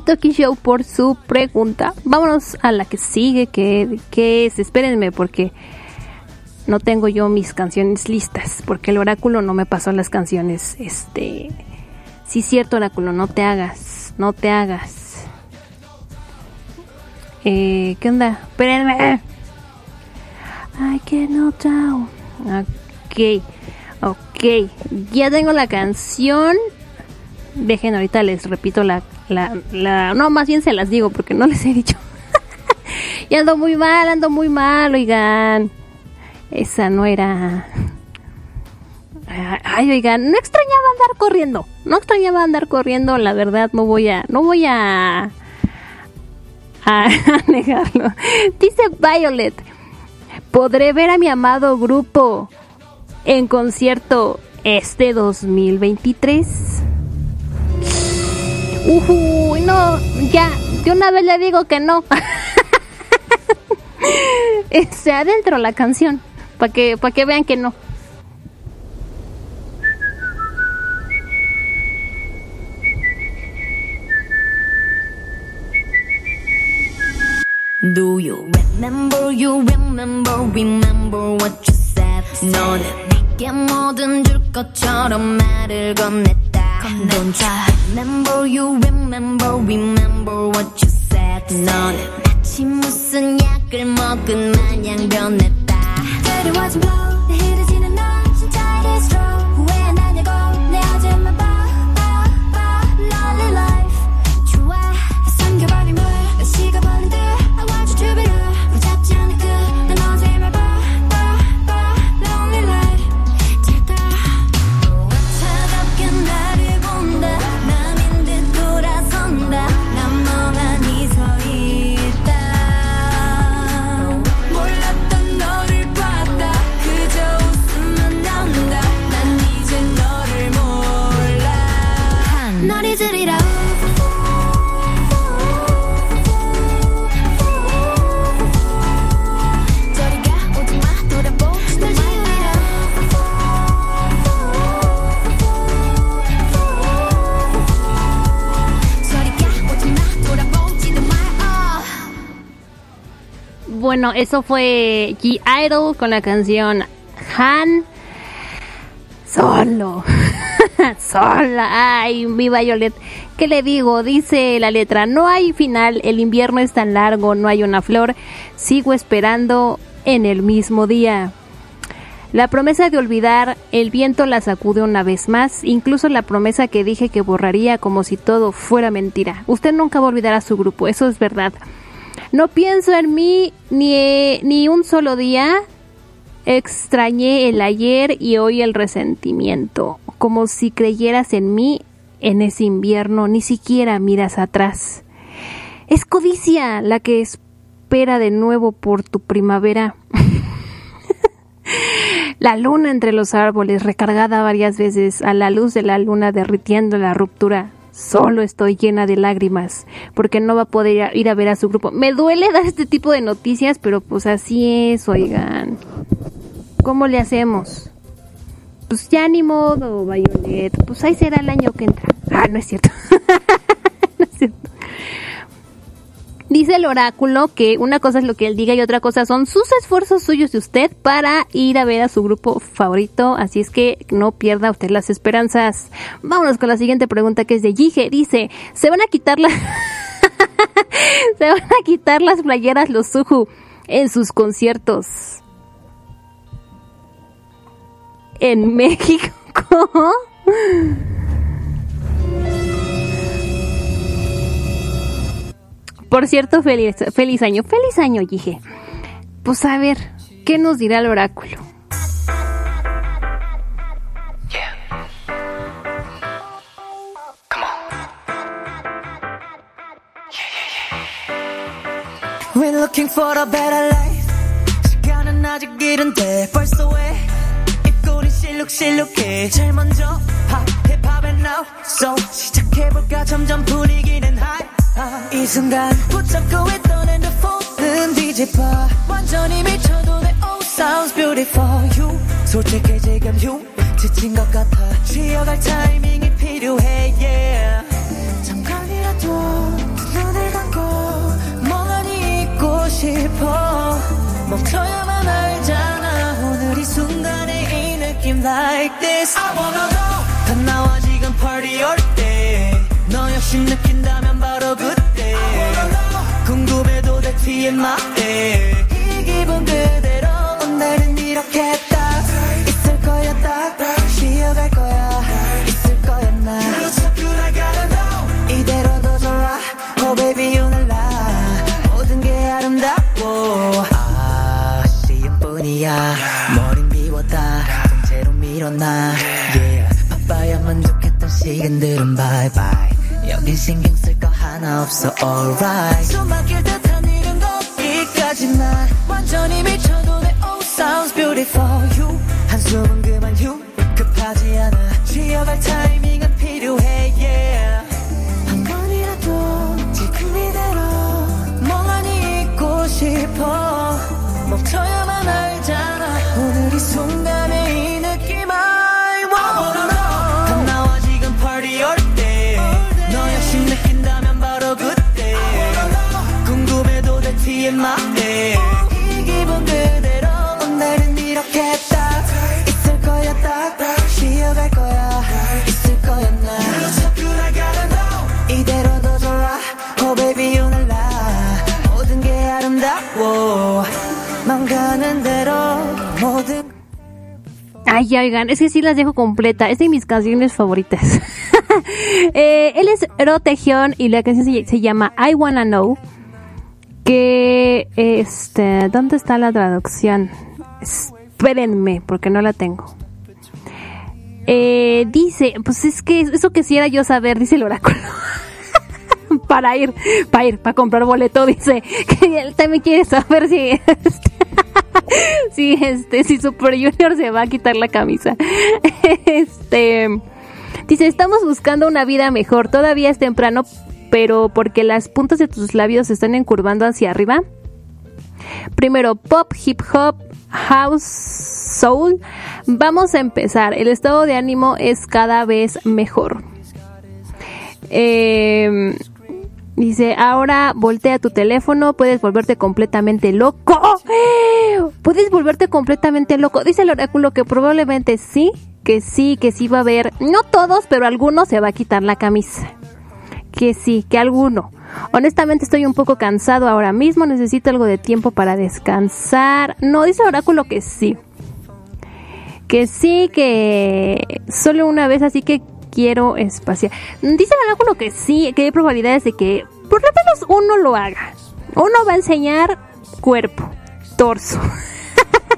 Toki Show por su pregunta. Vámonos a la que sigue, que, que es, espérenme porque no tengo yo mis canciones listas, porque el oráculo no me pasó las canciones, este, sí cierto oráculo, no te hagas, no te hagas. Eh, ¿qué onda? Espérenme. I cannot down. Ok, ok, ya tengo la canción. Dejen ahorita les repito la, la, no, más bien se las digo porque no les he dicho. y ando muy mal, ando muy mal, oigan. Esa no era. Ay, oigan, no extrañaba andar corriendo. No extrañaba andar corriendo, la verdad, no voy a, no voy a, a negarlo. Dice Violet, podré ver a mi amado grupo en concierto este 2023. Uy, no, ya, de una vez le digo que no. Se adentro la canción, para que, para que vean que no. Do you remember, you remember, remember what you said? 너는 내게 뭐든 줄 것처럼 말을 건넸 다. Don't you remember, you remember, remember what you said? 너는 마치 무슨 약을 먹은 마냥 변했다. 그리워진 blow, 내 흐르지는 너, 진짜 it is true. Bueno, eso fue G Idol con la canción Han Solo. Sola. Ay, mi Violet. ¿Qué le digo? Dice la letra, no hay final, el invierno es tan largo, no hay una flor, sigo esperando en el mismo día. La promesa de olvidar, el viento la sacude una vez más, incluso la promesa que dije que borraría como si todo fuera mentira. Usted nunca va a olvidar a su grupo, eso es verdad. No pienso en mí ni, ni un solo día. Extrañé el ayer y hoy el resentimiento. Como si creyeras en mí en ese invierno, ni siquiera miras atrás. Es codicia la que espera de nuevo por tu primavera. La luna entre los árboles, recargada varias veces a la luz de la luna derritiendo la ruptura. Solo estoy llena de lágrimas porque no va a poder ir a ver a su grupo. Me duele dar este tipo de noticias, pero pues así es, oigan. ¿Cómo le hacemos? Pues ya ni modo, Violet. Pues ahí será el año que entra. Ah, no es cierto. no es cierto. Dice el oráculo que una cosa es lo que él diga y otra cosa son sus esfuerzos suyos de usted para ir a ver a su grupo favorito. Así es que no pierda usted las esperanzas. Vámonos con la siguiente pregunta que es de Yige. Dice, ¿se van a quitar las... se van a quitar las playeras los Suju en sus conciertos? En México. Por cierto, feliz, feliz año, feliz año, dije. Pues a ver, ¿qué nos dirá el oráculo? We're looking for a better life 시간은 아직 이른데 벌써 왜 입꼬리 실룩실룩해 제일 먼저 팝 힙합 and now So 시작해볼까 점점 분위기는 high 이 순간 붙잡고 있던 핸드폰 은 뒤집어 완전히 미쳐도 돼 Oh sounds beautiful. You 솔직히 지금 you 지친 것 같아. 쉬어갈 타이밍이 필요해 yeah. 잠깐이라도 눈을 감고 멍하니 있고 싶어. 멈춰야만 알잖아. 오늘 이 순간의 이 느낌 like this. I wanna know 다 나와 지금 party 올때 너 역시 느낀다면 바로 그때. 궁금해도 돼 TMI 이 기분 그대로 오늘은 이렇게 딱 있을 거야 딱 쉬어갈 거야. 있을 거야 나. 이대로도 좋아. Oh baby 아름다워 아쉬움뿐이야. 머린 비웠다. 통째로 밀어놔. Yeah. 바빠야만 좋겠던 시간들은 bye bye 여긴 신경 쓸 거 하나 없어 alright. 숨 막힐 듯한 일은 거기까지만 완전히 미쳐도 돼 Oh sounds beautiful. You 한숨은 그만 you 급하지 않아. 쉬어갈 타이밍 Ay, oigan, es que sí las dejo completa. Es de mis canciones favoritas. Eh, él es Rotegion y la canción se, se llama I Wanna Know. Que, este, ¿dónde está la traducción? Espérenme, porque no la tengo. Eh, dice, pues es que eso quisiera yo saber, dice el oráculo. para ir, para ir, para comprar boleto, dice que él también quiere saber si, este, si este, si Super Junior se va a quitar la camisa. Este, Dice, estamos buscando una vida mejor. Todavía es temprano, pero porque las puntas de tus labios se están encurvando hacia arriba. Primero, pop, hip hop, house, soul. Vamos a empezar. El estado de ánimo es cada vez mejor. Eh, dice, ahora voltea tu teléfono, puedes volverte completamente loco. Puedes volverte completamente loco. Dice el oráculo que probablemente sí, que sí, que sí va a haber, no todos, pero algunos se va a quitar la camisa. Que sí, que alguno. Honestamente estoy un poco cansado ahora mismo, necesito algo de tiempo para descansar. No, dice el oráculo que sí. Que sí, que solo una vez, así que quiero espaciar. Dice el oráculo que sí, que hay probabilidades de que por lo menos uno lo haga. Uno va a enseñar cuerpo, torso.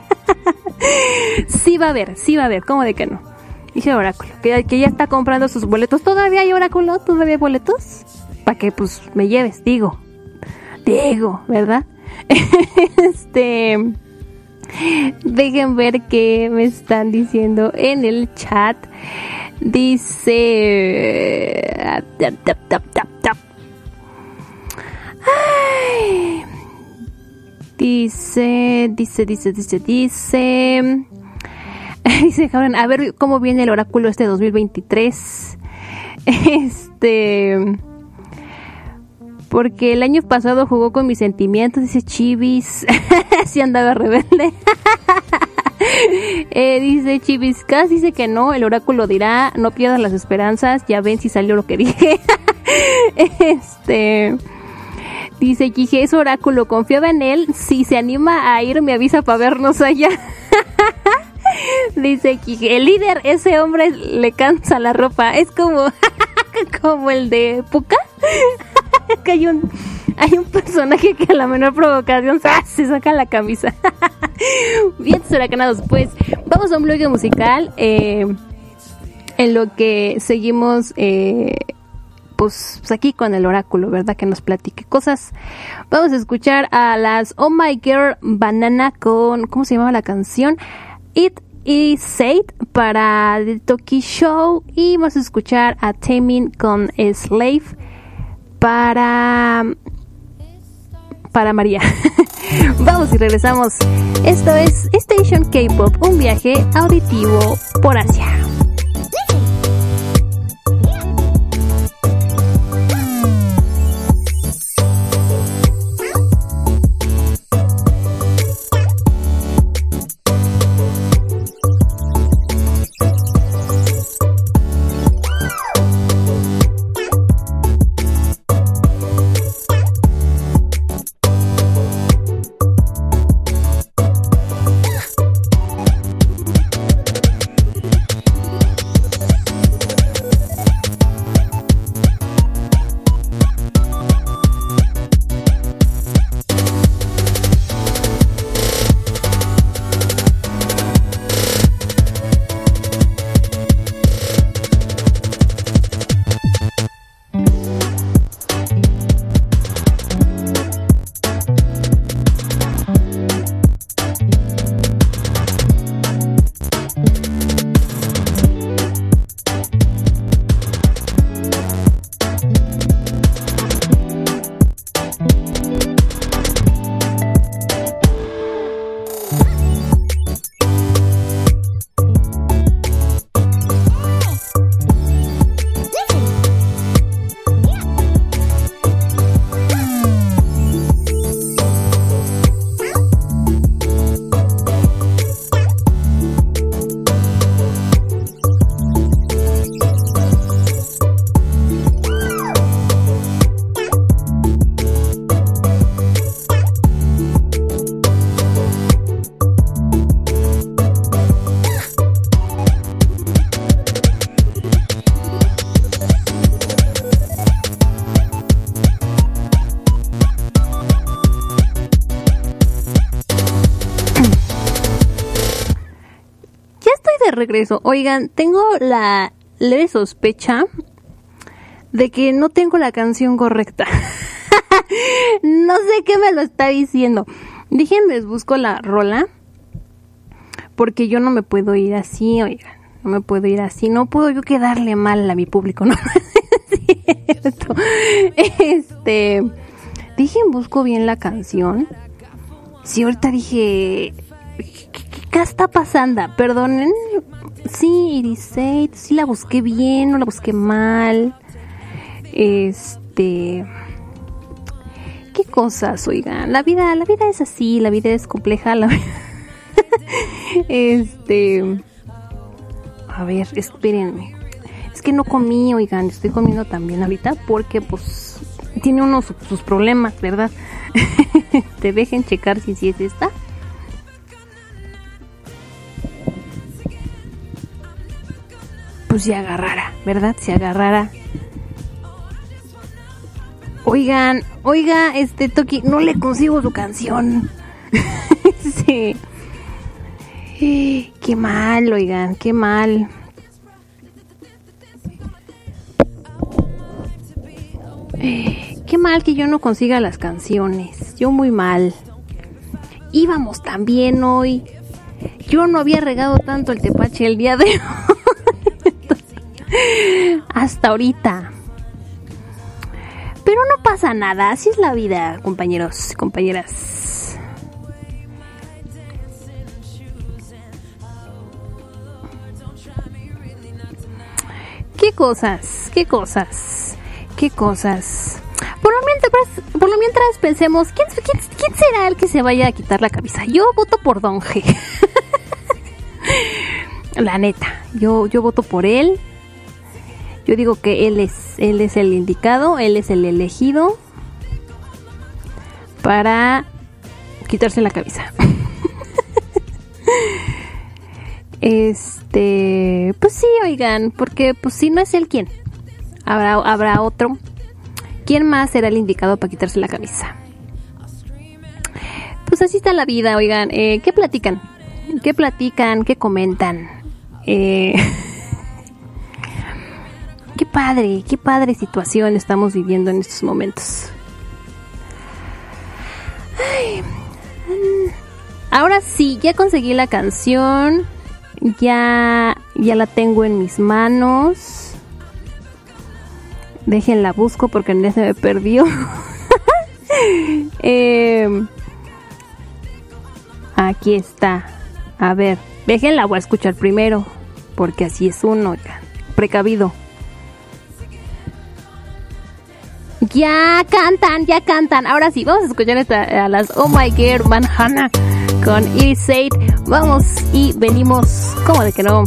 sí va a haber, sí va a haber, ¿cómo de que no? Dice el oráculo, que, que ya está comprando sus boletos. ¿Todavía hay oráculo? ¿Todavía hay boletos? Para que pues me lleves, digo. Digo, ¿verdad? este... Dejen ver qué me están diciendo en el chat. Dice... Ay. Dice, dice, dice, dice, dice. Dice a ver cómo viene el oráculo este 2023. Este. Porque el año pasado jugó con mis sentimientos, dice Chivis. si andaba rebelde. Eh, dice Chivis, casi dice que no, el oráculo dirá, no pierdas las esperanzas, ya ven si salió lo que dije. este. Dice Kije, es oráculo, confiaba en él. Si se anima a ir, me avisa para vernos allá. Dice Kije, el líder, ese hombre le cansa la ropa. Es como, como el de Puka. que hay un, hay un personaje que a la menor provocación se saca la camisa. Bien, huracanados, pues vamos a un bloque musical. eh, en lo que seguimos pues, pues, aquí con el oráculo, ¿verdad? Que nos platique cosas. Vamos a escuchar a las Oh My Girl Banana con, ¿cómo se llamaba la canción? It Is Said para The Toki Show y vamos a escuchar a Taming con Slave para para María. Vamos y regresamos. Esto es Station K-Pop, un viaje auditivo por Asia. Regreso. Oigan, tengo la leve sospecha de que no tengo la canción correcta. no sé qué me lo está diciendo. Déjenme busco la rola. Porque yo no me puedo ir así, oigan. No me puedo ir así. No puedo yo quedarle mal a mi público. No es cierto. Este. Dije, busco bien la canción. Sí, ahorita dije. ¿Qué, qué- qué está pasando? Perdonen. Sí, Irisate. Sí la busqué bien, no la busqué mal. Este. ¿Qué cosas, oigan? La vida, la vida es así, la vida es compleja, la Este. A ver, espérenme. Es que no comí, oigan, estoy comiendo también ahorita porque, pues, tiene uno su- sus problemas, ¿verdad? Te dejen checar si sí es esta. Pues si agarrara, ¿verdad? Si agarrara. Oigan, oiga, este Toki, no le consigo su canción. sí. Eh, Qué mal, oigan, qué mal. Eh, Qué mal que yo no consiga las canciones. Yo muy mal. Íbamos tan bien hoy. Yo no había regado tanto el tepache el día de hoy. Hasta ahorita. Pero no pasa nada, así es la vida, compañeros compañeras. ¿Qué cosas? ¿Qué cosas? ¿Qué cosas? Por lo mientras, por lo mientras pensemos, ¿quién, quién, quién será el que se vaya a quitar la camisa? Yo voto por Don G. la neta, yo, yo voto por él. Yo digo que él es, él es el indicado, él es el elegido para quitarse la camisa. este, pues sí, oigan, porque pues si no es él quién, habrá, habrá otro. ¿Quién más será el indicado para quitarse la camisa? Pues así está la vida, oigan. Eh, ¿Qué platican? ¿Qué platican? ¿Qué comentan? Eh, qué padre, qué padre situación estamos viviendo en estos momentos. Mm, ahora sí, ya conseguí la canción. Ya, ya la tengo en mis manos. Déjenla busco porque ya se me perdió. Eh, aquí está. A ver, déjenla voy a escuchar primero. Porque así es uno, ya. Precavido. Ya cantan, ya cantan. Ahora sí, vamos a escuchar a las Oh My Girl Van Hannah con Iris. Vamos y venimos. ¿Cómo de que no?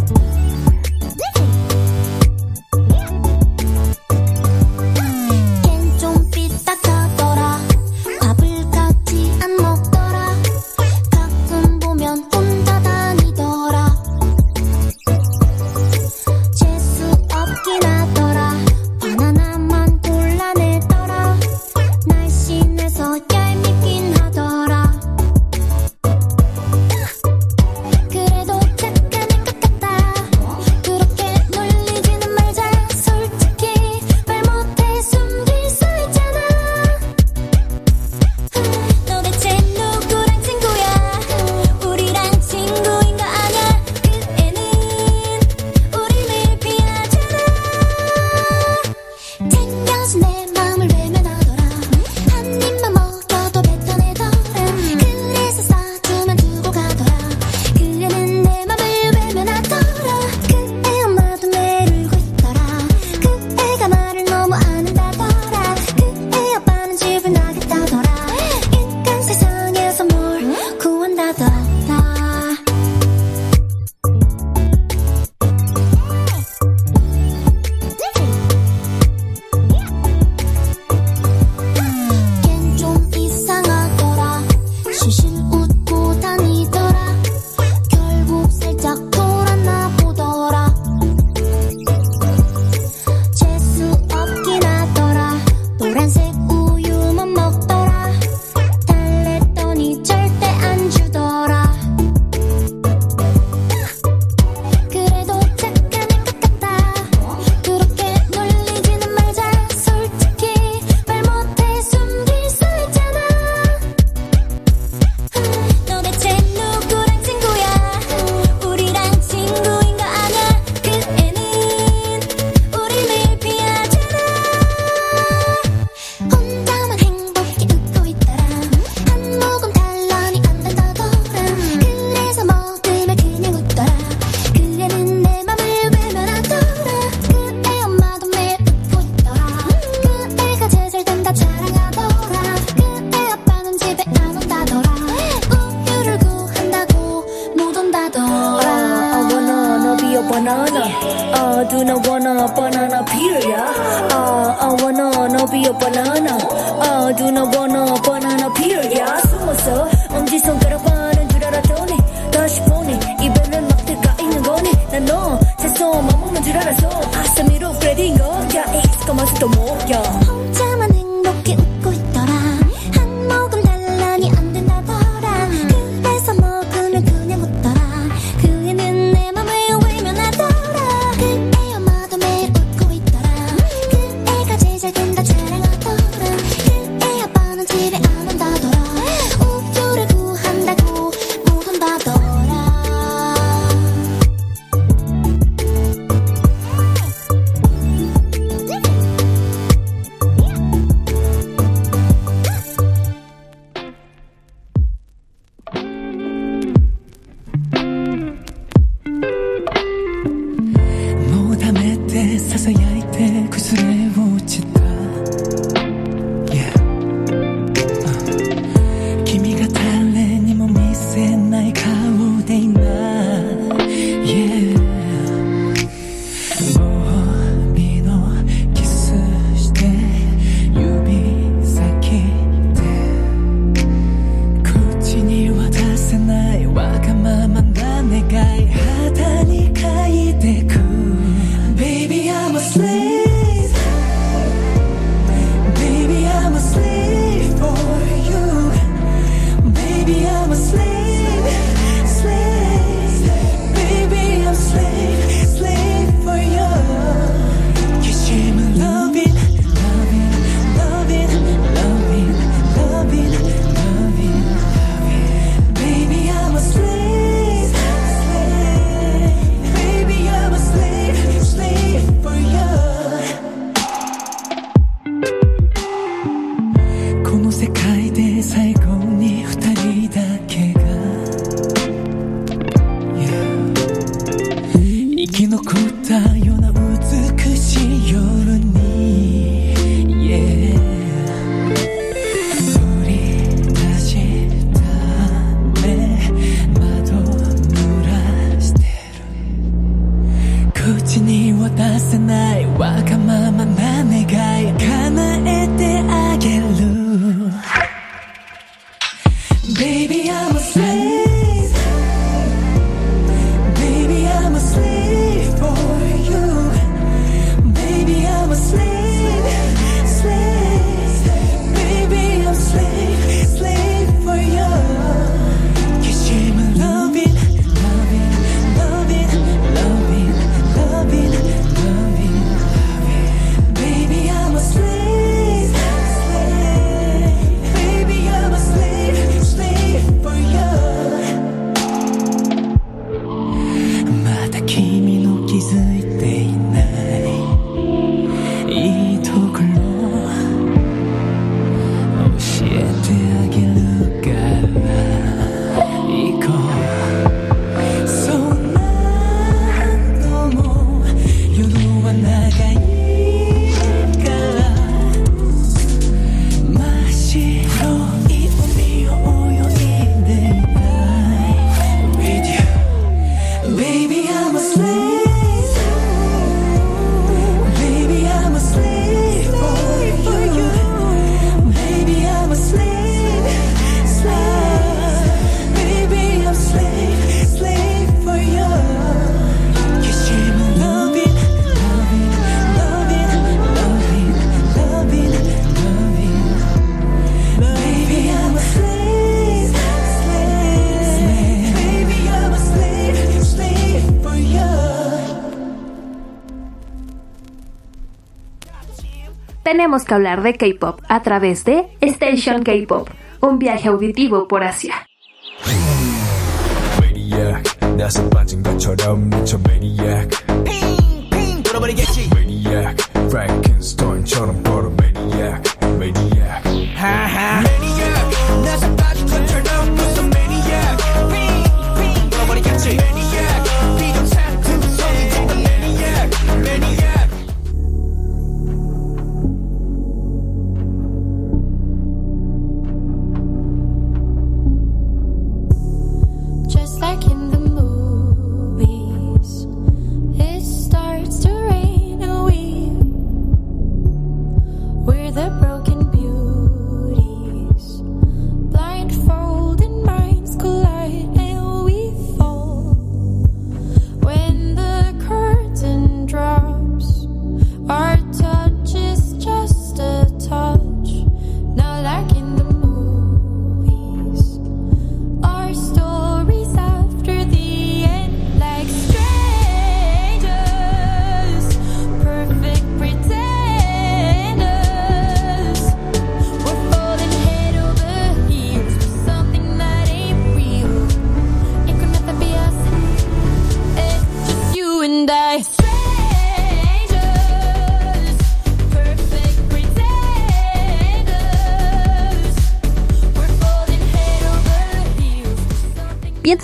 que hablar de K-Pop a través de Station K-Pop, un viaje auditivo por Asia.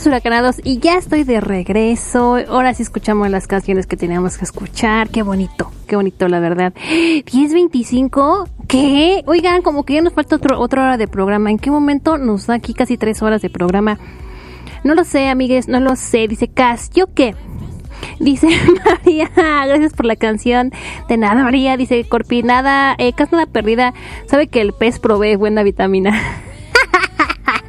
Huracanados y ya estoy de regreso. Ahora sí escuchamos las canciones que teníamos que escuchar. Qué bonito, qué bonito la verdad. 10.25, ¿qué? Oigan, como que ya nos falta otro, otra hora de programa. ¿En qué momento nos da aquí casi tres horas de programa? No lo sé, amigues, no lo sé. Dice Cas, ¿yo qué? Dice María, gracias por la canción. De nada, María. Dice Corpinada, eh, Cas nada perdida. Sabe que el pez provee buena vitamina.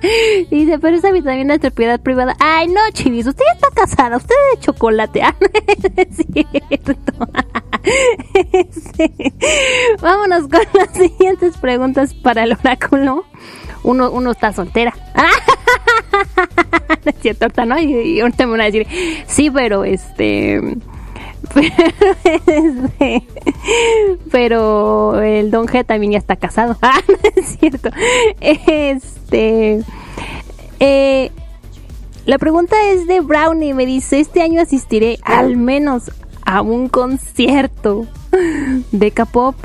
Dice, pero esa vitamina es propiedad privada. Ay, no, chivis, usted ya está casada, usted es de chocolate. Ah, no es cierto. Vámonos con las siguientes preguntas para el oráculo. Uno, uno está soltera. No es cierto, no. Y, ahorita me van a decir, sí, pero este. Pero, este, pero el Don G también ya está casado. Ah, no es cierto. Este. eh, la pregunta es de Brownie. Me dice: Este año asistiré al menos a un concierto de K-pop.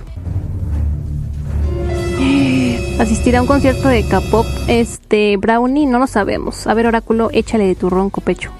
Asistirá a un concierto de K-pop. Este, Brownie, no lo sabemos. A ver, Oráculo, échale de tu ronco pecho.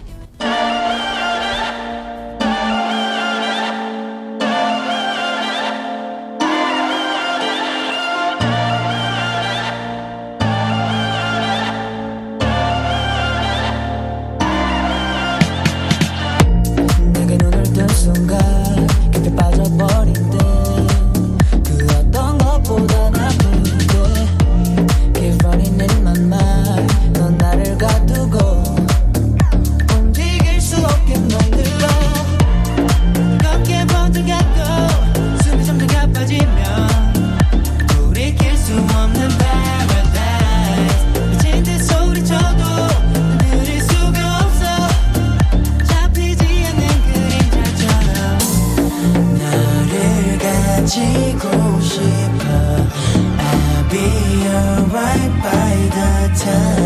Alright by the time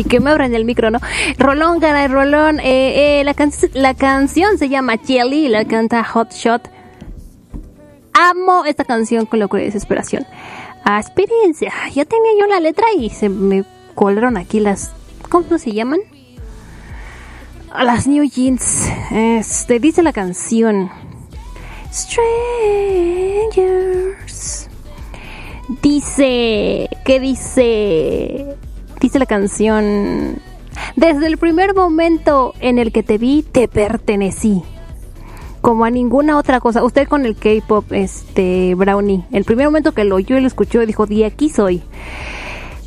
y que me abran el micro, ¿no? Rolón, caray, Rolón. Eh, eh, la, can- la canción se llama Jelly y la canta Hot Shot. Amo esta canción con locura y desesperación. Ah, espérense, ah, ya tenía yo la letra y se me colaron aquí las... ¿Cómo se llaman? Ah, Las New Jeans. Este, dice la canción. Strangers. Dice, ¿qué dice? Dice la canción. Desde el primer momento en el que te vi, te pertenecí. Como a ninguna otra cosa. Usted con el K-pop, este, Brownie. El primer momento que lo oyó y lo escuchó, dijo, de aquí soy.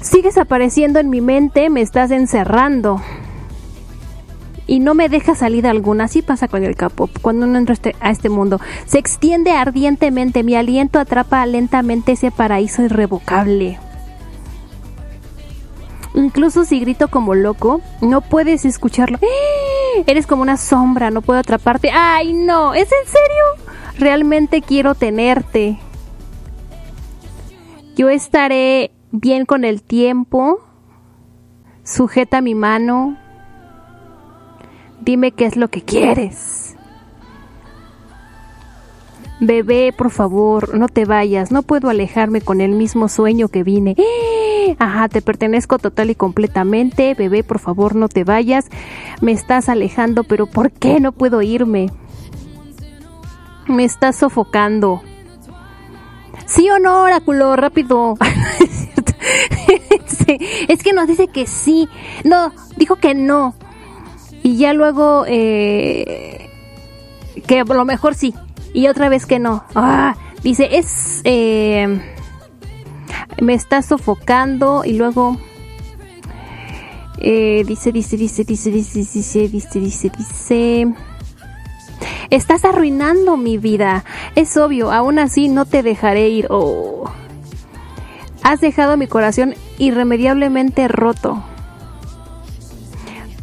Sigues apareciendo en mi mente, me estás encerrando. Y no me deja salida alguna. Así pasa con el K-pop. Cuando uno entra este- a este mundo, se extiende ardientemente. Mi aliento atrapa lentamente ese paraíso irrevocable. Incluso si grito como loco, no puedes escucharlo. ¡Eh! Eres como una sombra, no puedo atraparte. ¡Ay, no! ¿Es en serio? Realmente quiero tenerte. Yo estaré bien con el tiempo. Sujeta mi mano. Dime qué es lo que quieres. Bebé, por favor, no te vayas. No puedo alejarme con el mismo sueño que vine. ¡Eh! Ajá, te pertenezco total y completamente. Bebé, por favor, no te vayas. Me estás alejando, pero ¿por qué no puedo irme? Me estás sofocando. ¿Sí o no, oráculo? Rápido. es que nos dice que sí. No, dijo que no. Y ya luego eh, que a lo mejor sí. Y otra vez que no. Ah, dice, es... eh, me está sofocando y luego... eh, dice, dice, dice, dice, dice, dice, dice, dice, dice... Estás arruinando mi vida. Es obvio, aún así no te dejaré ir. Oh. Has dejado mi corazón irremediablemente roto.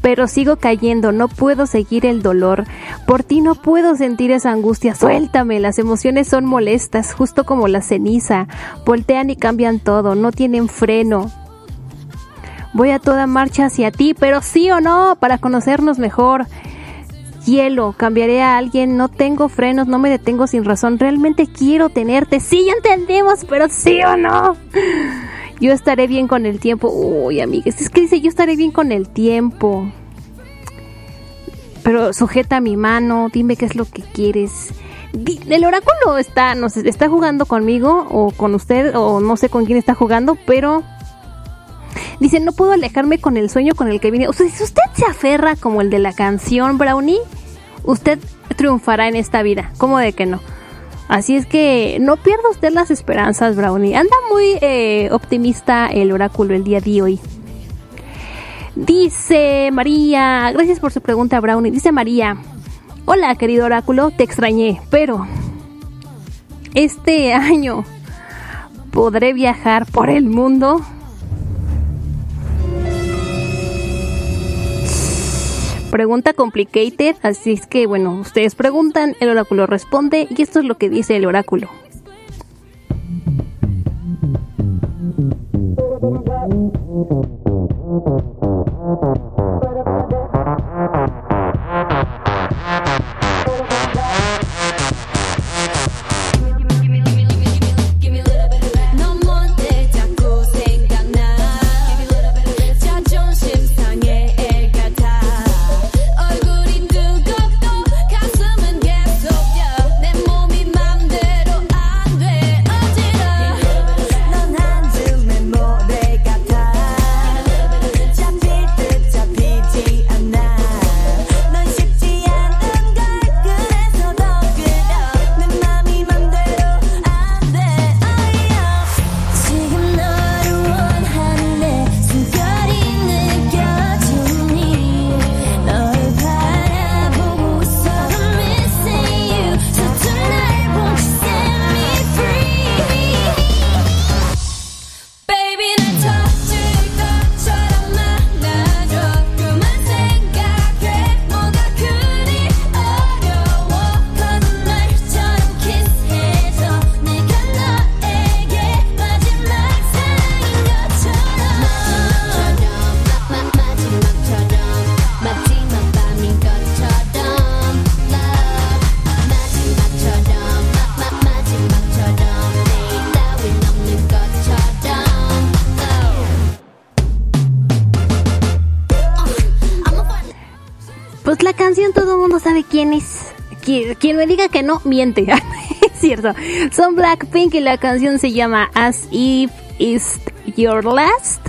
Pero sigo cayendo, no puedo seguir el dolor. Por ti no puedo sentir esa angustia. Suéltame, las emociones son molestas, justo como la ceniza. Voltean y cambian todo, no tienen freno. Voy a toda marcha hacia ti, pero sí o no, para conocernos mejor. Hielo, cambiaré a alguien, no tengo frenos, no me detengo sin razón, realmente quiero tenerte. Sí, ya entendemos, pero sí o no. Yo estaré bien con el tiempo. Uy, amigas, es que dice yo estaré bien con el tiempo. Pero sujeta mi mano, dime qué es lo que quieres. El oráculo está, no sé, está jugando conmigo o con usted o no sé con quién está jugando, pero dice no puedo alejarme con el sueño con el que vine. O sea, si usted se aferra como el de la canción Brownie, usted triunfará en esta vida. ¿Cómo de que no? Así es que no pierda usted las esperanzas, Brownie. Anda muy eh, optimista el oráculo el día de hoy. Dice María, gracias por su pregunta, Brownie. Dice María, hola querido oráculo, te extrañé, pero este año podré viajar por el mundo. Pregunta complicated, así es que bueno, ustedes preguntan, el oráculo responde y esto es lo que dice el oráculo. Quien, me diga que no, miente. es cierto. Son Blackpink y la canción se llama As If Is Your Last.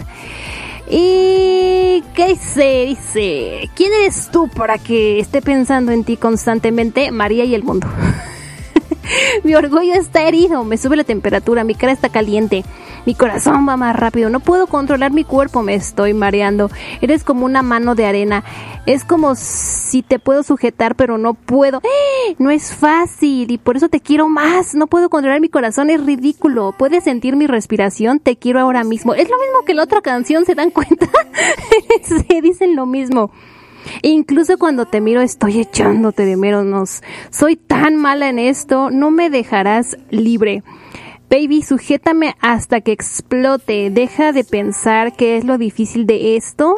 Y ¿qué dice? Dice, ¿quién eres tú para que esté pensando en ti constantemente? María y el mundo. mi orgullo está herido, me sube la temperatura, mi cara está caliente, mi corazón va más rápido, no puedo controlar mi cuerpo, me estoy mareando. Eres como una mano de arena, es como si te puedo sujetar pero no puedo. ¡Eh! No es fácil y por eso te quiero más, no puedo controlar mi corazón, es ridículo. ¿Puedes sentir mi respiración? Te quiero ahora mismo. Es lo mismo que la otra canción, ¿se dan cuenta? Se dicen lo mismo. Incluso cuando te miro estoy echándote de menos. Soy tan mala en esto, no me dejarás libre. Baby, sujétame hasta que explote. Deja de pensar que es lo difícil de esto.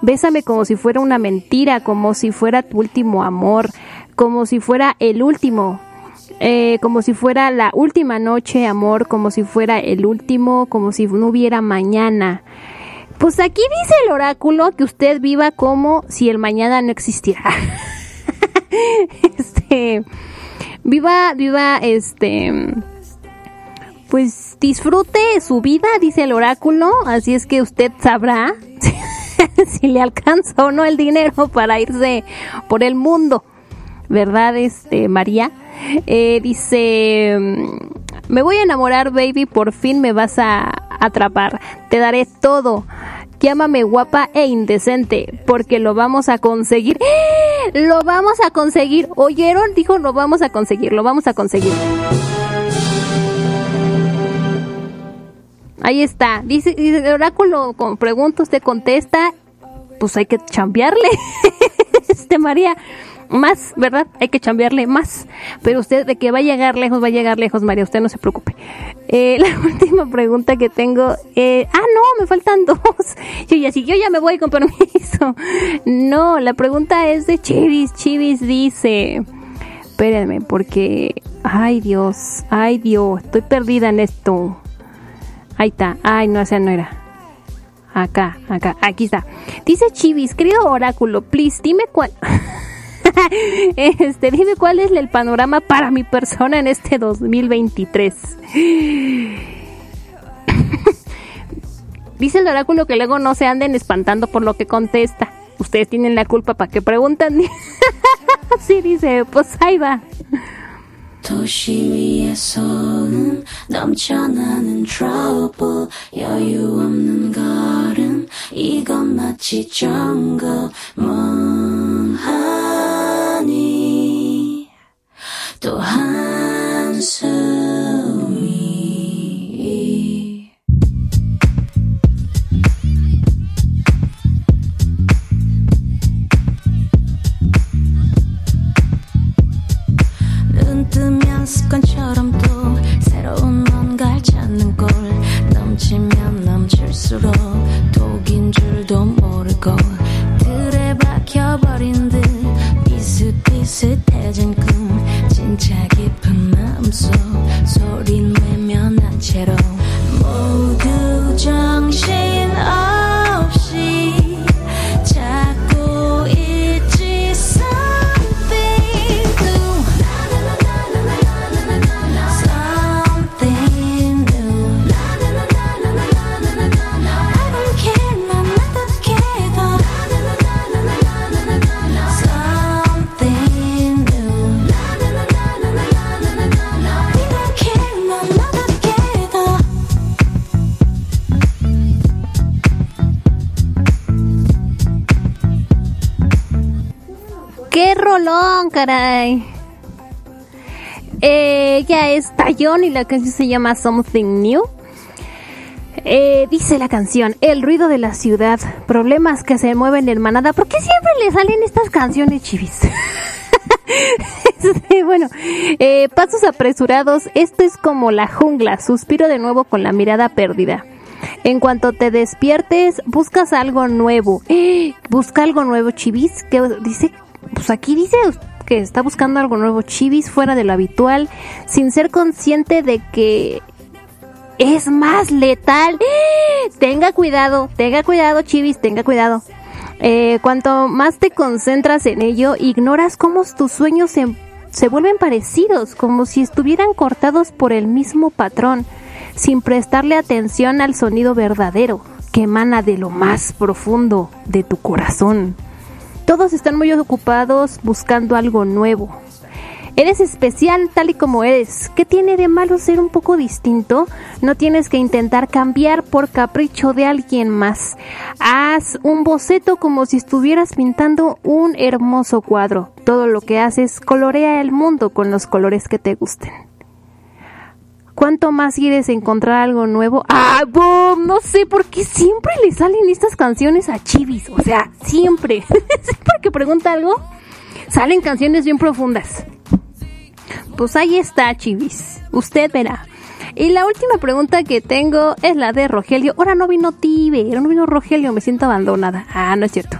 Bésame como si fuera una mentira, como si fuera tu último amor, como si fuera el último. eh, como si fuera la última noche, amor, como si fuera el último, como si no hubiera mañana. Pues aquí dice el oráculo que usted viva como si el mañana no existiera. este, viva, viva, este, pues disfrute su vida, dice el oráculo, así es que usted sabrá si le alcanza o no el dinero para irse por el mundo. ¿Verdad, este, María? Eh, dice, mm, me voy a enamorar, baby, por fin me vas a atrapar. Te daré todo. Llámame guapa e indecente, porque lo vamos a conseguir. ¡Eh! Lo vamos a conseguir. ¿Oyeron? Dijo, lo vamos a conseguir, lo vamos a conseguir. Ahí está. Dice, dice el oráculo, con pregunta, usted contesta. Pues hay que chambearle. este María, más, ¿verdad? Hay que chambearle más. Pero usted de que va a llegar lejos, va a llegar lejos, María. Usted no se preocupe. Eh, la última pregunta que tengo. Eh, ah, no, me faltan dos. Yo ya sí, yo ya me voy con permiso. No, la pregunta es de Chivis. Chivis dice. Espérenme, porque. Ay, Dios. Ay, Dios. Estoy perdida en esto. Ahí está. Ay, no, esa no era. Acá, acá, aquí está. Dice Chivis, querido oráculo, please, dime cuál. este, dime cuál es el panorama para mi persona en este 2023. Dice el oráculo que luego no se anden espantando por lo que contesta. Ustedes tienen la culpa para que preguntan. sí, dice, pues ahí va. 도시 위에서는 넘쳐나는 trouble 여유 없는 걸음 이건 마치 jungle 멍하니. 또한 y la canción se llama Something New. Eh, dice la canción, el ruido de la ciudad, problemas que se mueven en manada. ¿Por qué siempre le salen estas canciones, chivis? Este, bueno, eh, pasos apresurados, esto es como la jungla, suspiro de nuevo con la mirada perdida. En cuanto te despiertes, buscas algo nuevo. Busca algo nuevo, chivis. que dice? Pues aquí dice que está buscando algo nuevo, chivis, fuera de lo habitual, sin ser consciente de que es más letal. Tenga cuidado, tenga cuidado, chivis, tenga cuidado. Eh, cuanto más te concentras en ello, ignoras cómo tus sueños se, se vuelven parecidos, como si estuvieran cortados por el mismo patrón, sin prestarle atención al sonido verdadero que emana de lo más profundo de tu corazón. Todos están muy ocupados buscando algo nuevo. Eres especial tal y como eres. ¿Qué tiene de malo ser un poco distinto? No tienes que intentar cambiar por capricho de alguien más. Haz un boceto como si estuvieras pintando un hermoso cuadro. Todo lo que haces colorea el mundo con los colores que te gusten. ¿Cuánto más quieres encontrar algo nuevo? ¡Ah, boom! No sé por qué siempre le salen estas canciones a Chivis. O sea, siempre. Siempre que pregunta algo, salen canciones bien profundas. Pues ahí está, Chivis. Usted verá. Y la última pregunta que tengo es la de Rogelio. Ahora no vino Tibe, ahora no vino Rogelio, me siento abandonada. Ah, no es cierto.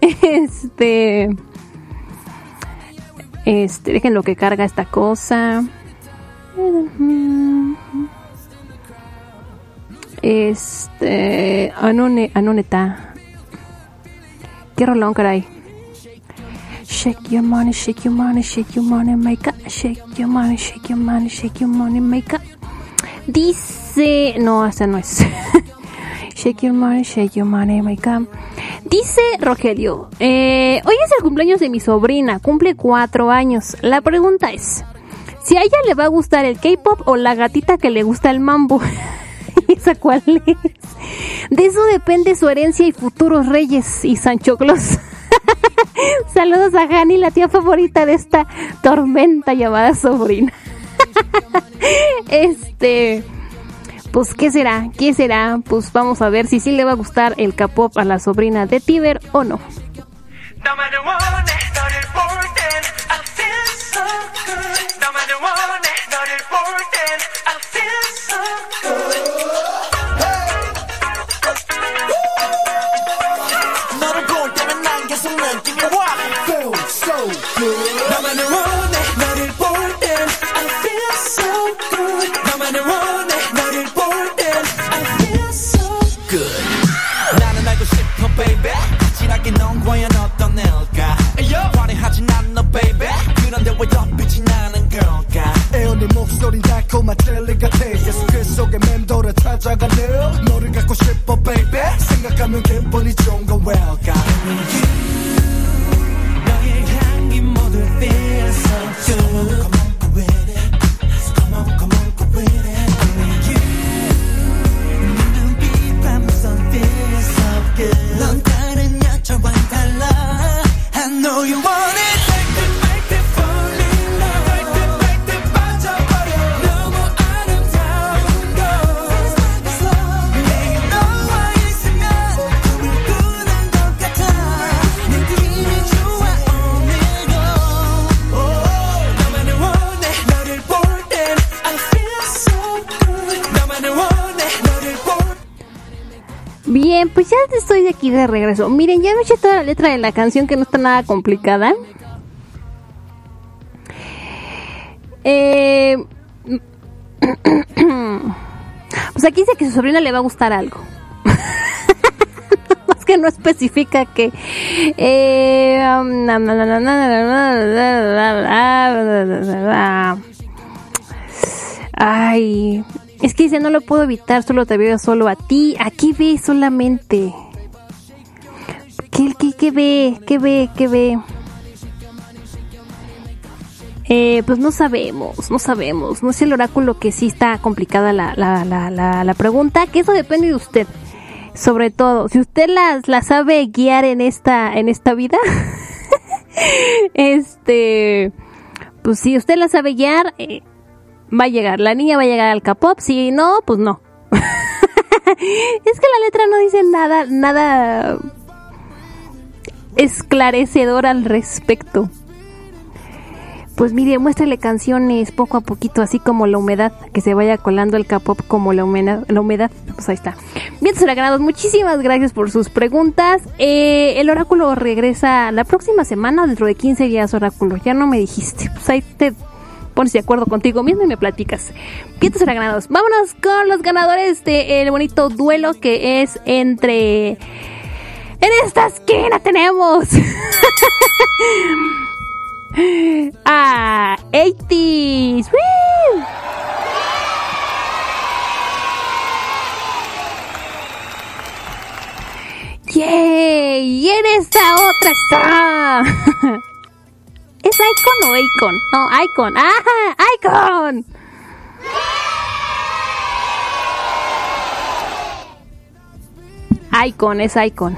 este. Este, dejen lo que carga esta cosa. Este, Anone, Anoneta. Qué rolón, caray. Shake your money, shake your money, shake your money, make up. Shake your money, shake your money, shake your money, make up. Dice, no, esta no es. shake your money, shake your money, make up. Dice Rogelio, eh, hoy es el cumpleaños de mi sobrina, cumple cuatro años. La pregunta es, si a ella le va a gustar el K-pop o la gatita que le gusta el mambo. ¿Y esa cuál es? De eso depende su herencia y futuros reyes y Sancho Claus. Saludos a Hani, la tía favorita de esta tormenta llamada sobrina. este, pues, ¿qué será? ¿Qué será? Pues vamos a ver si sí le va a gustar el K-pop a la sobrina de Tiber o no. de regreso. Miren, ya me eché toda la letra de la canción que no está nada complicada. Eh, pues aquí dice que su sobrina le va a gustar algo. Más que no especifica que... Ay, es que dice, no lo puedo evitar, solo te veo solo a ti. Aquí ve solamente. ¿Qué, qué, qué ve? ¿Qué ve? ¿Qué ve? Eh, pues no sabemos, no sabemos. No es el oráculo que sí está complicada la, la, la, la, pregunta, que eso depende de usted. Sobre todo, si usted las la sabe guiar en esta, en esta vida, este, pues si usted la sabe guiar, eh, va a llegar. La niña va a llegar al K-pop, si no, pues no. es que la letra no dice nada, nada esclarecedor al respecto. Pues mire, muéstrale canciones poco a poquito, así como la humedad, que se vaya colando el K-pop como la humedad, la humedad. Pues ahí está. Bien, ganados, muchísimas gracias por sus preguntas. Eh, el oráculo regresa la próxima semana, dentro de 15 días, oráculo. Ya no me dijiste. Pues ahí te pones de acuerdo contigo mismo y me platicas. Bien, ganados. Vámonos con los ganadores del bonito duelo que es entre... En esta esquina tenemos... a 80s. ¡Woo! ¡Yay! Y en esta otra está. ¿Es Icon o Icon? No, Icon. ¡Ah! ¡Icon! Icon, es Icon.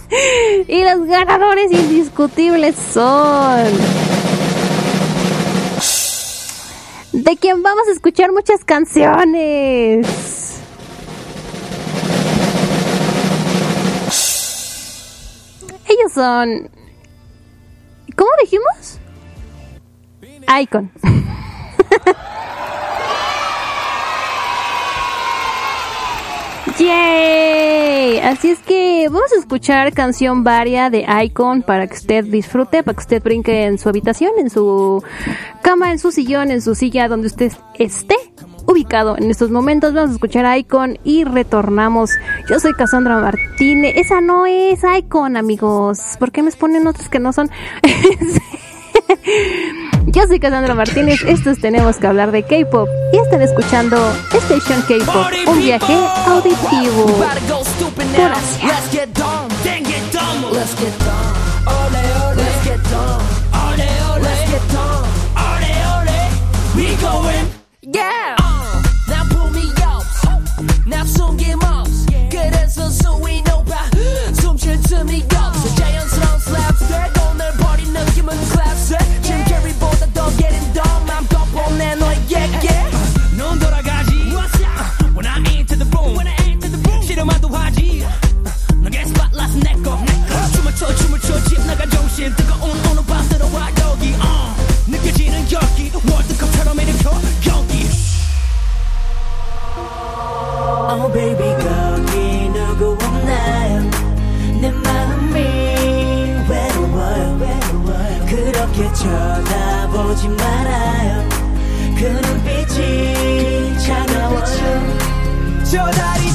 y los ganadores indiscutibles son. De quien vamos a escuchar muchas canciones. Ellos son. ¿Cómo dijimos? Icon. ¡Yay! Así es que vamos a escuchar canción varia de Icon para que usted disfrute, para que usted brinque en su habitación, en su cama, en su sillón, en su silla, donde usted esté ubicado en estos momentos. Vamos a escuchar Icon y retornamos. Yo soy Cassandra Martínez. Esa no es Icon, amigos. ¿Por qué me ponen otros que no son? Yo soy Cassandra Martínez, estos Tenemos que hablar de K-Pop y están escuchando este Station K-Pop, un viaje auditivo. Por Asia. 쳐다보지 말아요. 그 눈빛이 차가워요 저 다리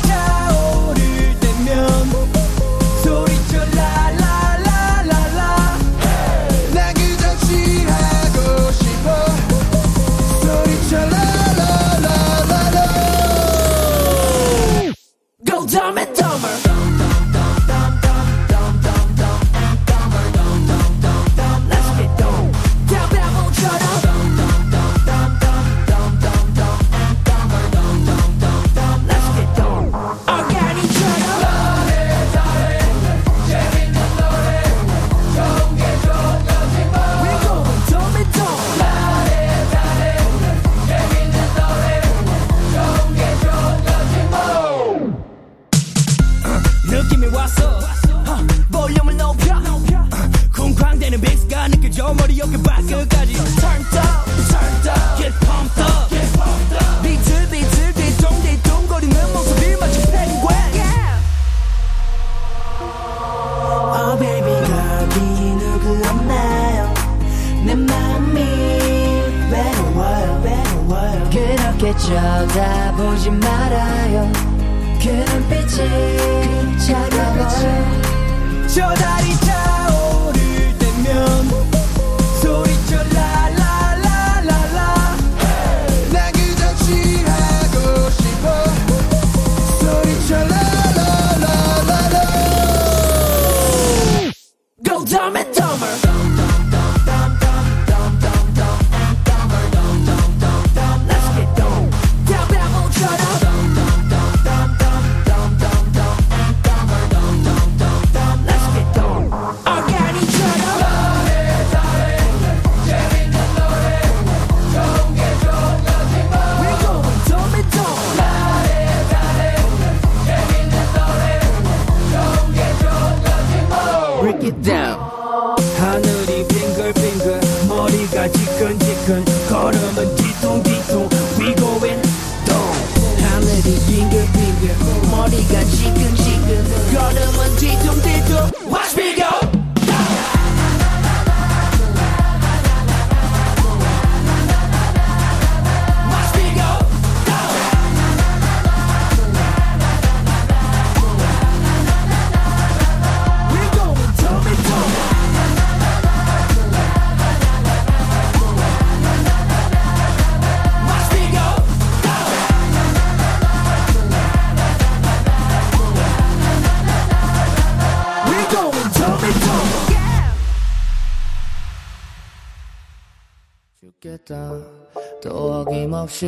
없이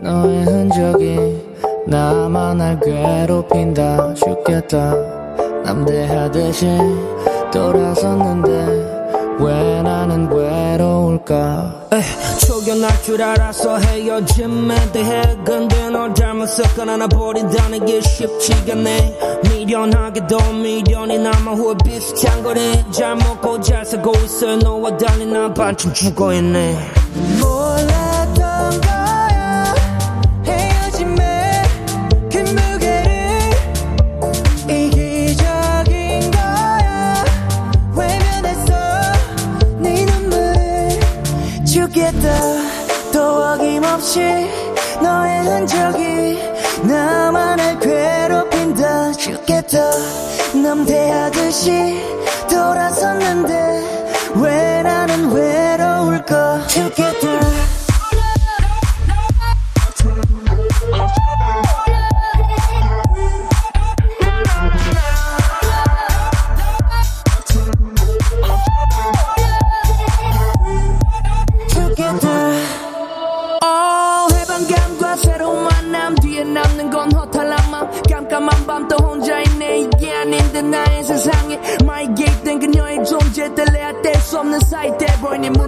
너의 흔적이 나만 날 괴롭힌다. 죽겠다. 남대하듯이 돌아섰는데 왜 나는 괴로울까? 초견할 줄 알아서 헤어짐에 대해 근데 널 잘못서 끊어나 버린다는 게 쉽지가 않네. 미련하게도 미련이 남아 후회 비슷한 거네 잘 먹고 잘 살고 있어. 너와 달리 난 반쯤 죽어있네. 뭐? 없이 너의 흔적이 나만을 괴롭힌다. 죽겠다. 남대하듯이 돌아섰는데 왜 나는 외로울까? 죽겠다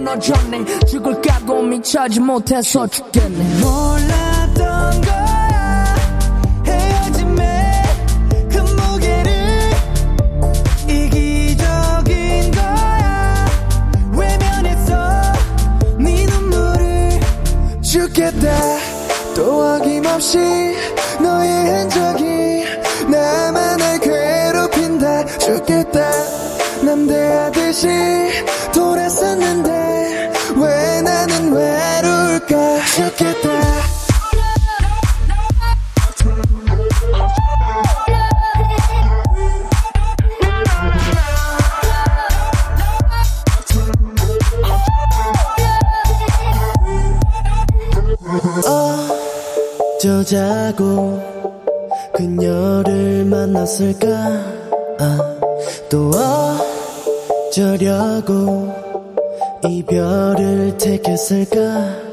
무너졌네. 죽을 각오 미쳐지 못해서 죽겠네. 몰랐던 거야. 헤어짐에 그 무게를 이기적인 거야. 외면했어 네 눈물을 죽겠다. 또 어김없이 너의 흔적이 나만을 괴롭힌다. 죽겠다. 남대하듯이 어쩌자고 그녀를 만났을까? 아, 또 어쩌려고 이별을 택했을까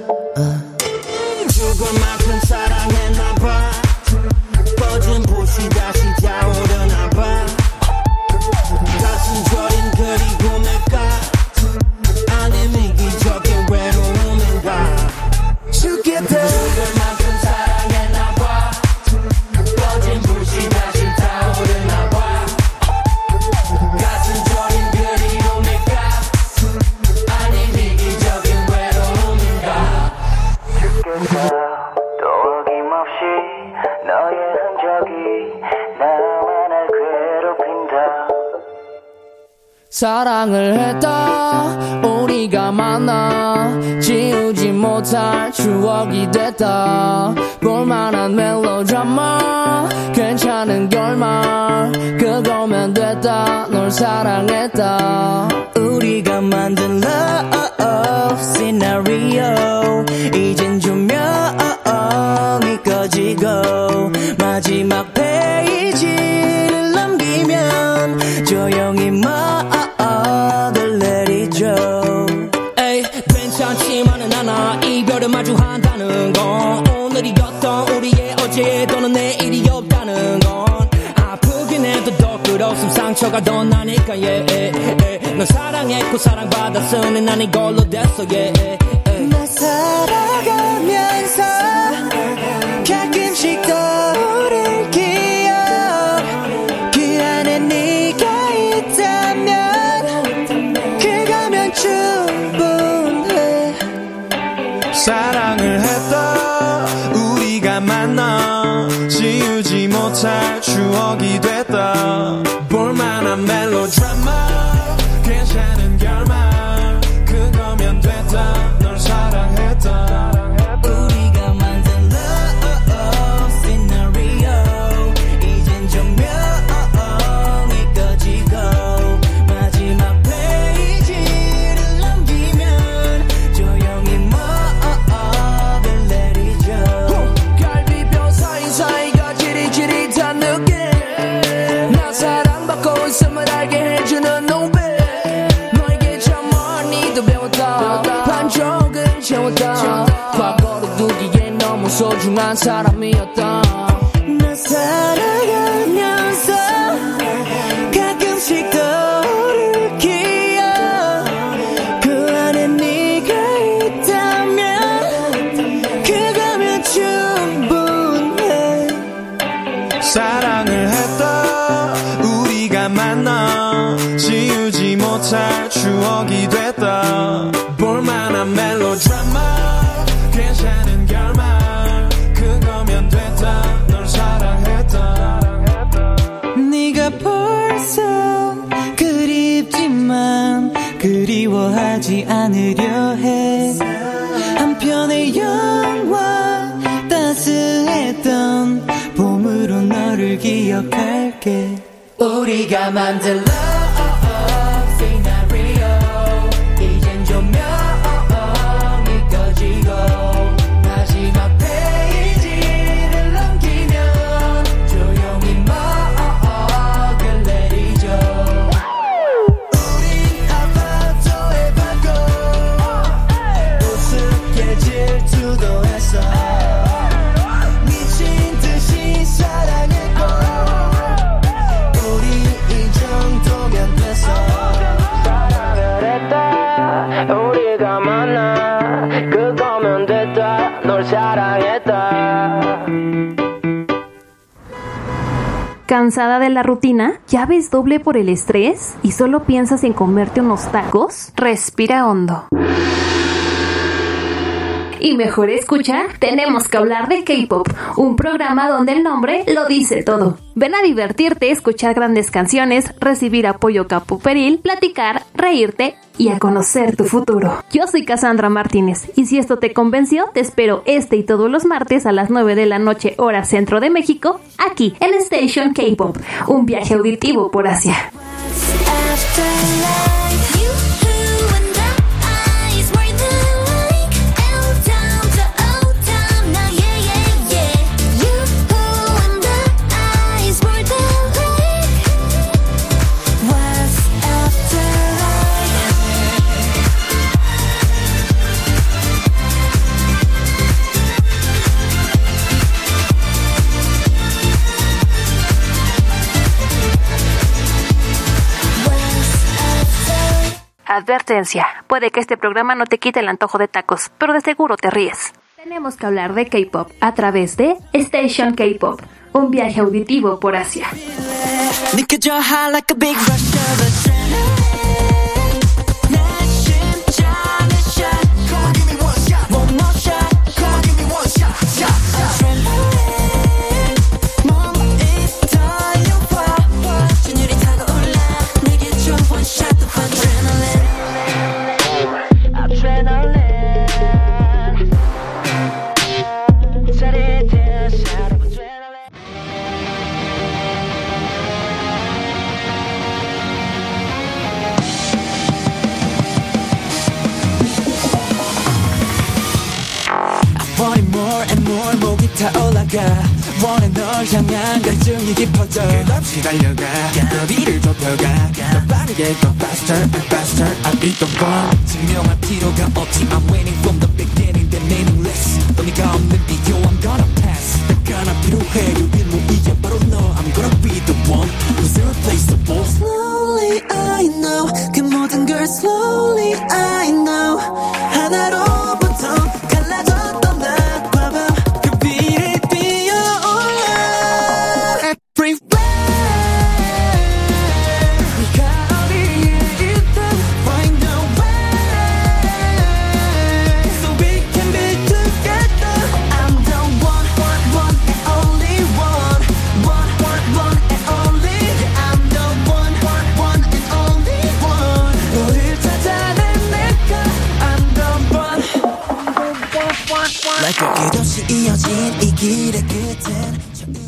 사랑을 했다. 우리가 만나 지우지 못할 추억이 됐다. 볼만한 멜로드라마 괜찮은 결말 그거면 됐다. 널 사랑했다 상처가 더 나니까 yeah, yeah, yeah. 널 사랑했고 사랑받았으니 난 이걸로 됐어 yeah, yeah, yeah. 나 살아가면서 가끔씩 떠오를 기억 그 안에 네가 있다면 그거면 충분해 사랑을 했다 우리가 만나 지우지 못할 추억이 됐다 소중한 사람이었다 할게 우리가 만들 love ¿Cansada de la rutina? ¿Ya ves doble por el estrés? ¿Y solo piensas en comerte unos tacos? Respira hondo. Y mejor escucha, tenemos que hablar de K-Pop, un programa donde el nombre lo dice todo. Ven a divertirte, escuchar grandes canciones, recibir apoyo capuperil, platicar, reírte y a conocer tu futuro. Yo soy Cassandra Martínez y si esto te convenció, te espero este y todos los martes a las 9 de la noche hora centro de México, aquí en Station K-Pop, un viaje auditivo por Asia. Advertencia, puede que este programa no te quite el antojo de tacos, pero de seguro te ríes. Tenemos que hablar de K-Pop a través de Station K-Pop, un viaje auditivo por Asia. 타올라가 원해 널 향한 갈증이 깊어져 끝없이 달려가 거리를 좁혀가 더 빠르게 더 faster and faster I beat the bomb 증명할 필요가 없지 I'm waiting from the beginning the meaningless 의미가 없는 비교 I'm gonna pass 딱 하나 필요해 유일무이야 바로 너 I'm gonna be the one who's irreplaceable Slowly I know 그 모든 걸 slowly I know 하나로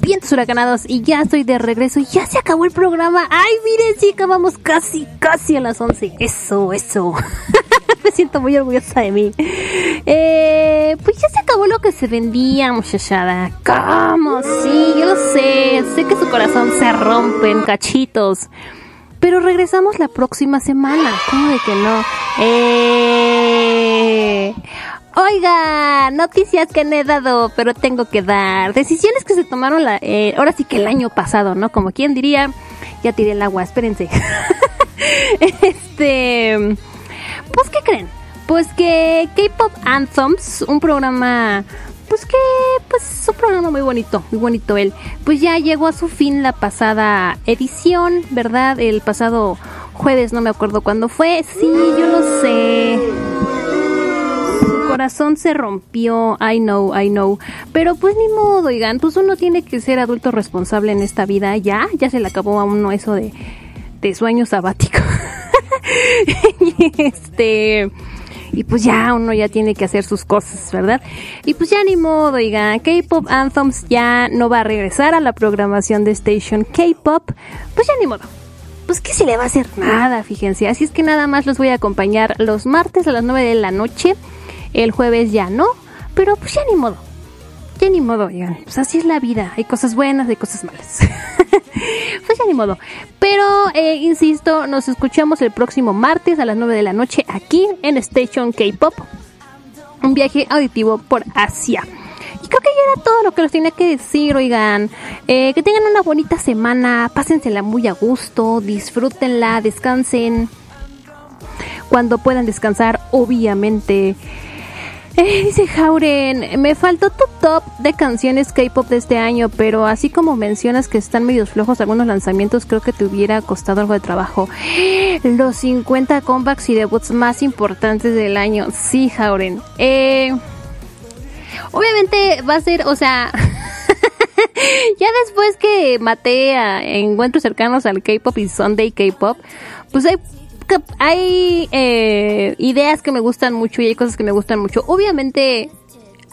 Vientos huracanados y ya estoy de regreso. Ya se acabó el programa. Ay, miren, sí, acabamos casi, casi a las 11. Eso, eso. Me siento muy orgullosa de mí. Eh, pues ya se acabó lo que se vendía, muchachada. ¿Cómo? Sí, yo sé. Sé que su corazón se rompe en cachitos. Pero regresamos la próxima semana. ¿Cómo de que no? Eh... Oiga, noticias que no he dado, pero tengo que dar. Decisiones que se tomaron la, eh, ahora sí que el año pasado, ¿no? Como quien diría, ya tiré el agua, espérense. este, pues, ¿qué creen? Pues que K-Pop Anthems, un programa, pues que, pues, es un programa muy bonito, muy bonito él. Pues ya llegó a su fin la pasada edición, ¿verdad? El pasado jueves, no me acuerdo cuándo fue. Sí, yo lo sé corazón se rompió, I know, I know. Pero pues ni modo, oigan, pues uno tiene que ser adulto responsable en esta vida. Ya, ya se le acabó a uno eso de, de sueño sabático. y este. Y pues ya uno ya tiene que hacer sus cosas, ¿verdad? Y pues ya ni modo, oigan, K-Pop Anthems ya no va a regresar a la programación de Station K-Pop. Pues ya ni modo. Pues que se le va a hacer nada, fíjense. Así es que nada más los voy a acompañar los martes a las 9 de la noche. El jueves ya no. Pero pues ya ni modo. Ya ni modo, oigan. Pues así es la vida. Hay cosas buenas, hay cosas malas. pues ya ni modo. Pero, eh, insisto, nos escuchamos el próximo martes a las 9 de la noche aquí en Station K-Pop. Un viaje auditivo por Asia. Y creo que ya era todo lo que les tenía que decir, oigan. Eh, que tengan una bonita semana, pásensela muy a gusto, disfrútenla, descansen. Cuando puedan descansar, obviamente. Dice Jauren, me faltó tu top de canciones K-pop de este año, pero así como mencionas que están medios flojos algunos lanzamientos, creo que te hubiera costado algo de trabajo. Los 50 comebacks y debuts más importantes del año. Sí, Jauren. Eh, obviamente va a ser, o sea, ya después que maté a encuentros cercanos al K-pop y Sunday K-pop, pues hay hay eh, ideas que me gustan mucho y hay cosas que me gustan mucho. Obviamente,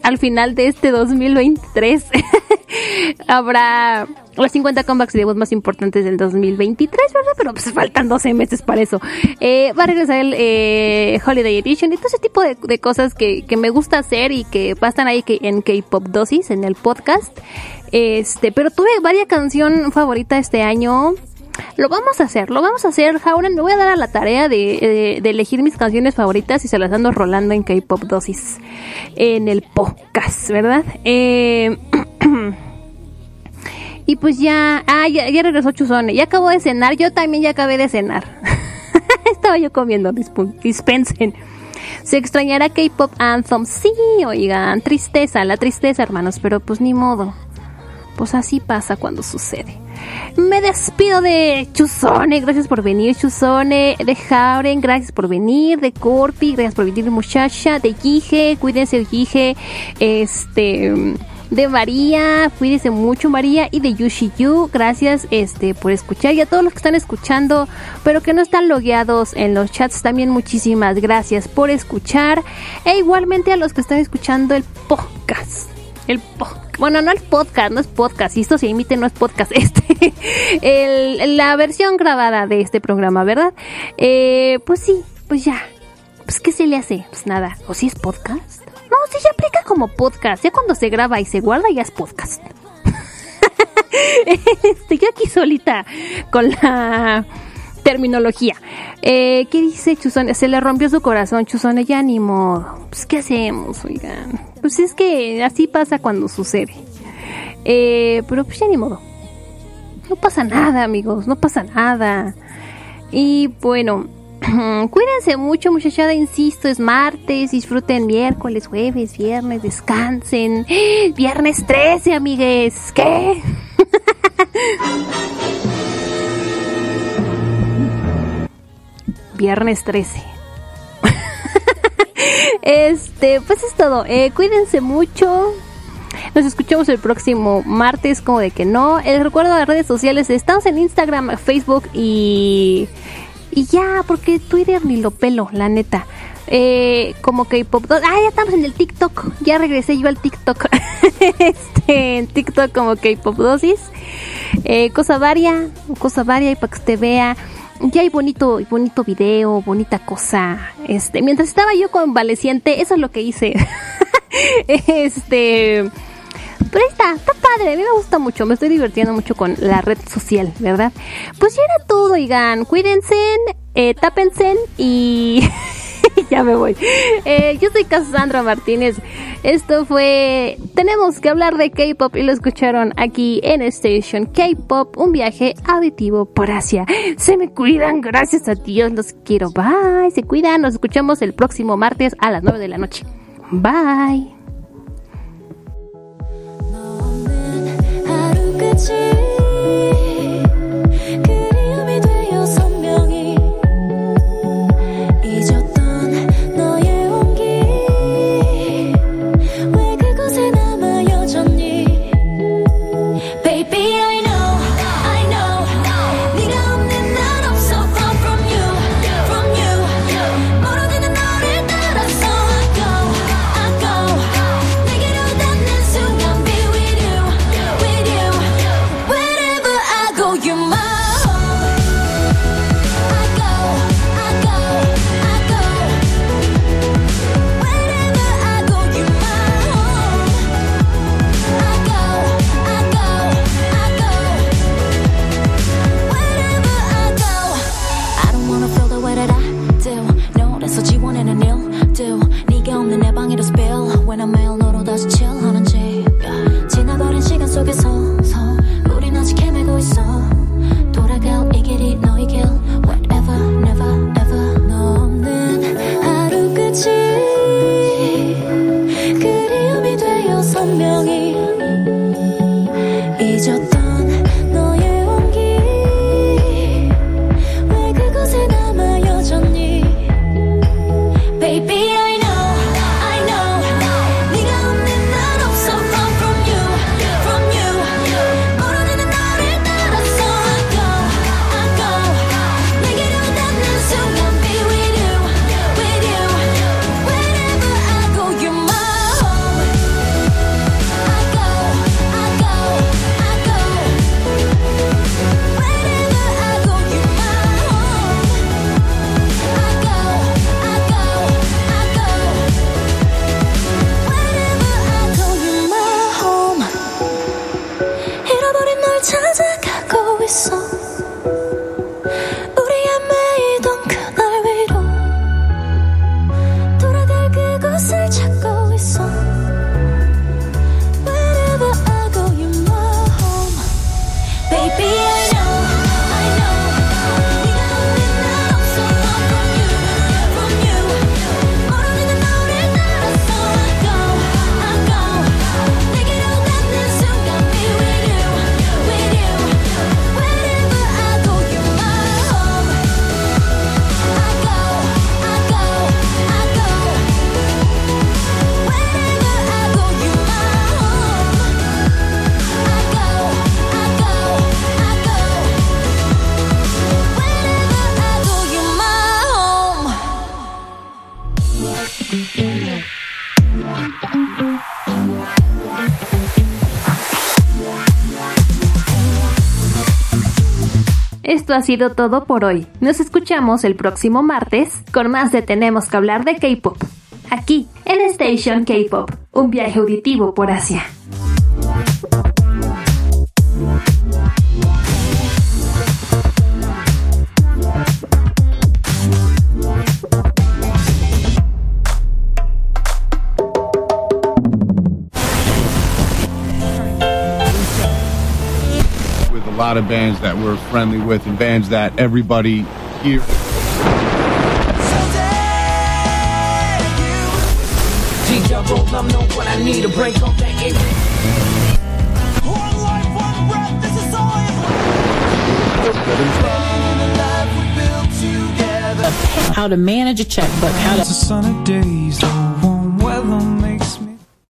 al final de este 2023 habrá los 50 comebacks y debuts más importantes del 2023, ¿verdad? Pero pues faltan 12 meses para eso. Eh, va a regresar el eh, Holiday Edition y todo ese tipo de, de cosas que, que me gusta hacer y que pasan ahí que en K-Pop Dosis, en el podcast. Este, pero tuve varias canción favorita este año. Lo vamos a hacer, lo vamos a hacer, Jauren. Me voy a dar a la tarea de, de elegir mis canciones favoritas y se las ando rolando en K-Pop Dosis. En el podcast, ¿verdad? Eh, y pues ya, ah, ya, ya regresó Chuzone. Ya acabó de cenar, yo también ya acabé de cenar. Estaba yo comiendo, dispensen. Se extrañará K-Pop Anthem. Sí, oigan, tristeza, la tristeza, hermanos, pero pues ni modo. Pues así pasa cuando sucede. Me despido de Chuzone, gracias por venir, Chuzone, de Jauren, gracias por venir, de Corpi, gracias por venir, muchacha, de Gige, cuídense de Gige, este, de María, cuídense mucho María, y de Yushi Yu, gracias este por escuchar, y a todos los que están escuchando, pero que no están logueados en los chats, también muchísimas gracias por escuchar, e igualmente a los que están escuchando el podcast. El. Bueno, no el podcast, no es podcast. Esto se emite, no es podcast. Este, el- la versión grabada de este programa, ¿verdad? Eh, pues sí, pues ya. Pues, ¿qué se le hace? Pues nada. ¿O si es podcast? No, sí se aplica como podcast. Ya cuando se graba y se guarda, ya es podcast. yo aquí solita con la terminología. Eh, ¿Qué dice Chuzone? Se le rompió su corazón, Chuzone, ya ni modo. Pues, ¿qué hacemos, oigan? Pues es que así pasa cuando sucede. Eh, pero pues ya ni modo. No pasa nada, amigos, no pasa nada. Y bueno, cuídense mucho, muchachada, insisto, es martes, disfruten miércoles, jueves, viernes, descansen. Viernes 13, amigues, ¿qué? Viernes 13. este, pues es todo. Eh, cuídense mucho. Nos escuchamos el próximo martes, como de que no. Les recuerdo las redes sociales. Estamos en Instagram, Facebook y. Y ya, porque Twitter ni lo pelo, la neta. Eh, como K-Pop 2. Ah, ya estamos en el TikTok. Ya regresé yo al TikTok. este, en TikTok como K-Pop dosis. Eh, cosa varia, cosa varia y para que usted vea. Ya hay bonito, bonito video, bonita cosa. Este, mientras estaba yo convaleciente, eso es lo que hice. este, pero ahí está, está padre, a mí me gusta mucho, me estoy divirtiendo mucho con la red social, ¿verdad? Pues ya era todo, oigan, cuídense, eh, tápense y ya me voy. Eh, yo soy Cassandra Martínez. Esto fue Tenemos que hablar de K-pop y lo escucharon aquí en Station K-pop, un viaje auditivo por Asia. Se me cuidan, gracias a Dios, los quiero. Bye, se cuidan, nos escuchamos el próximo martes a las 9 de la noche. Bye. ha sido todo por hoy. Nos escuchamos el próximo martes con más de Tenemos que hablar de K-Pop. Aquí, en Station K-Pop, un viaje auditivo por Asia. lot of bands that we're friendly with and bands that everybody here. How to manage a checkbook, how to.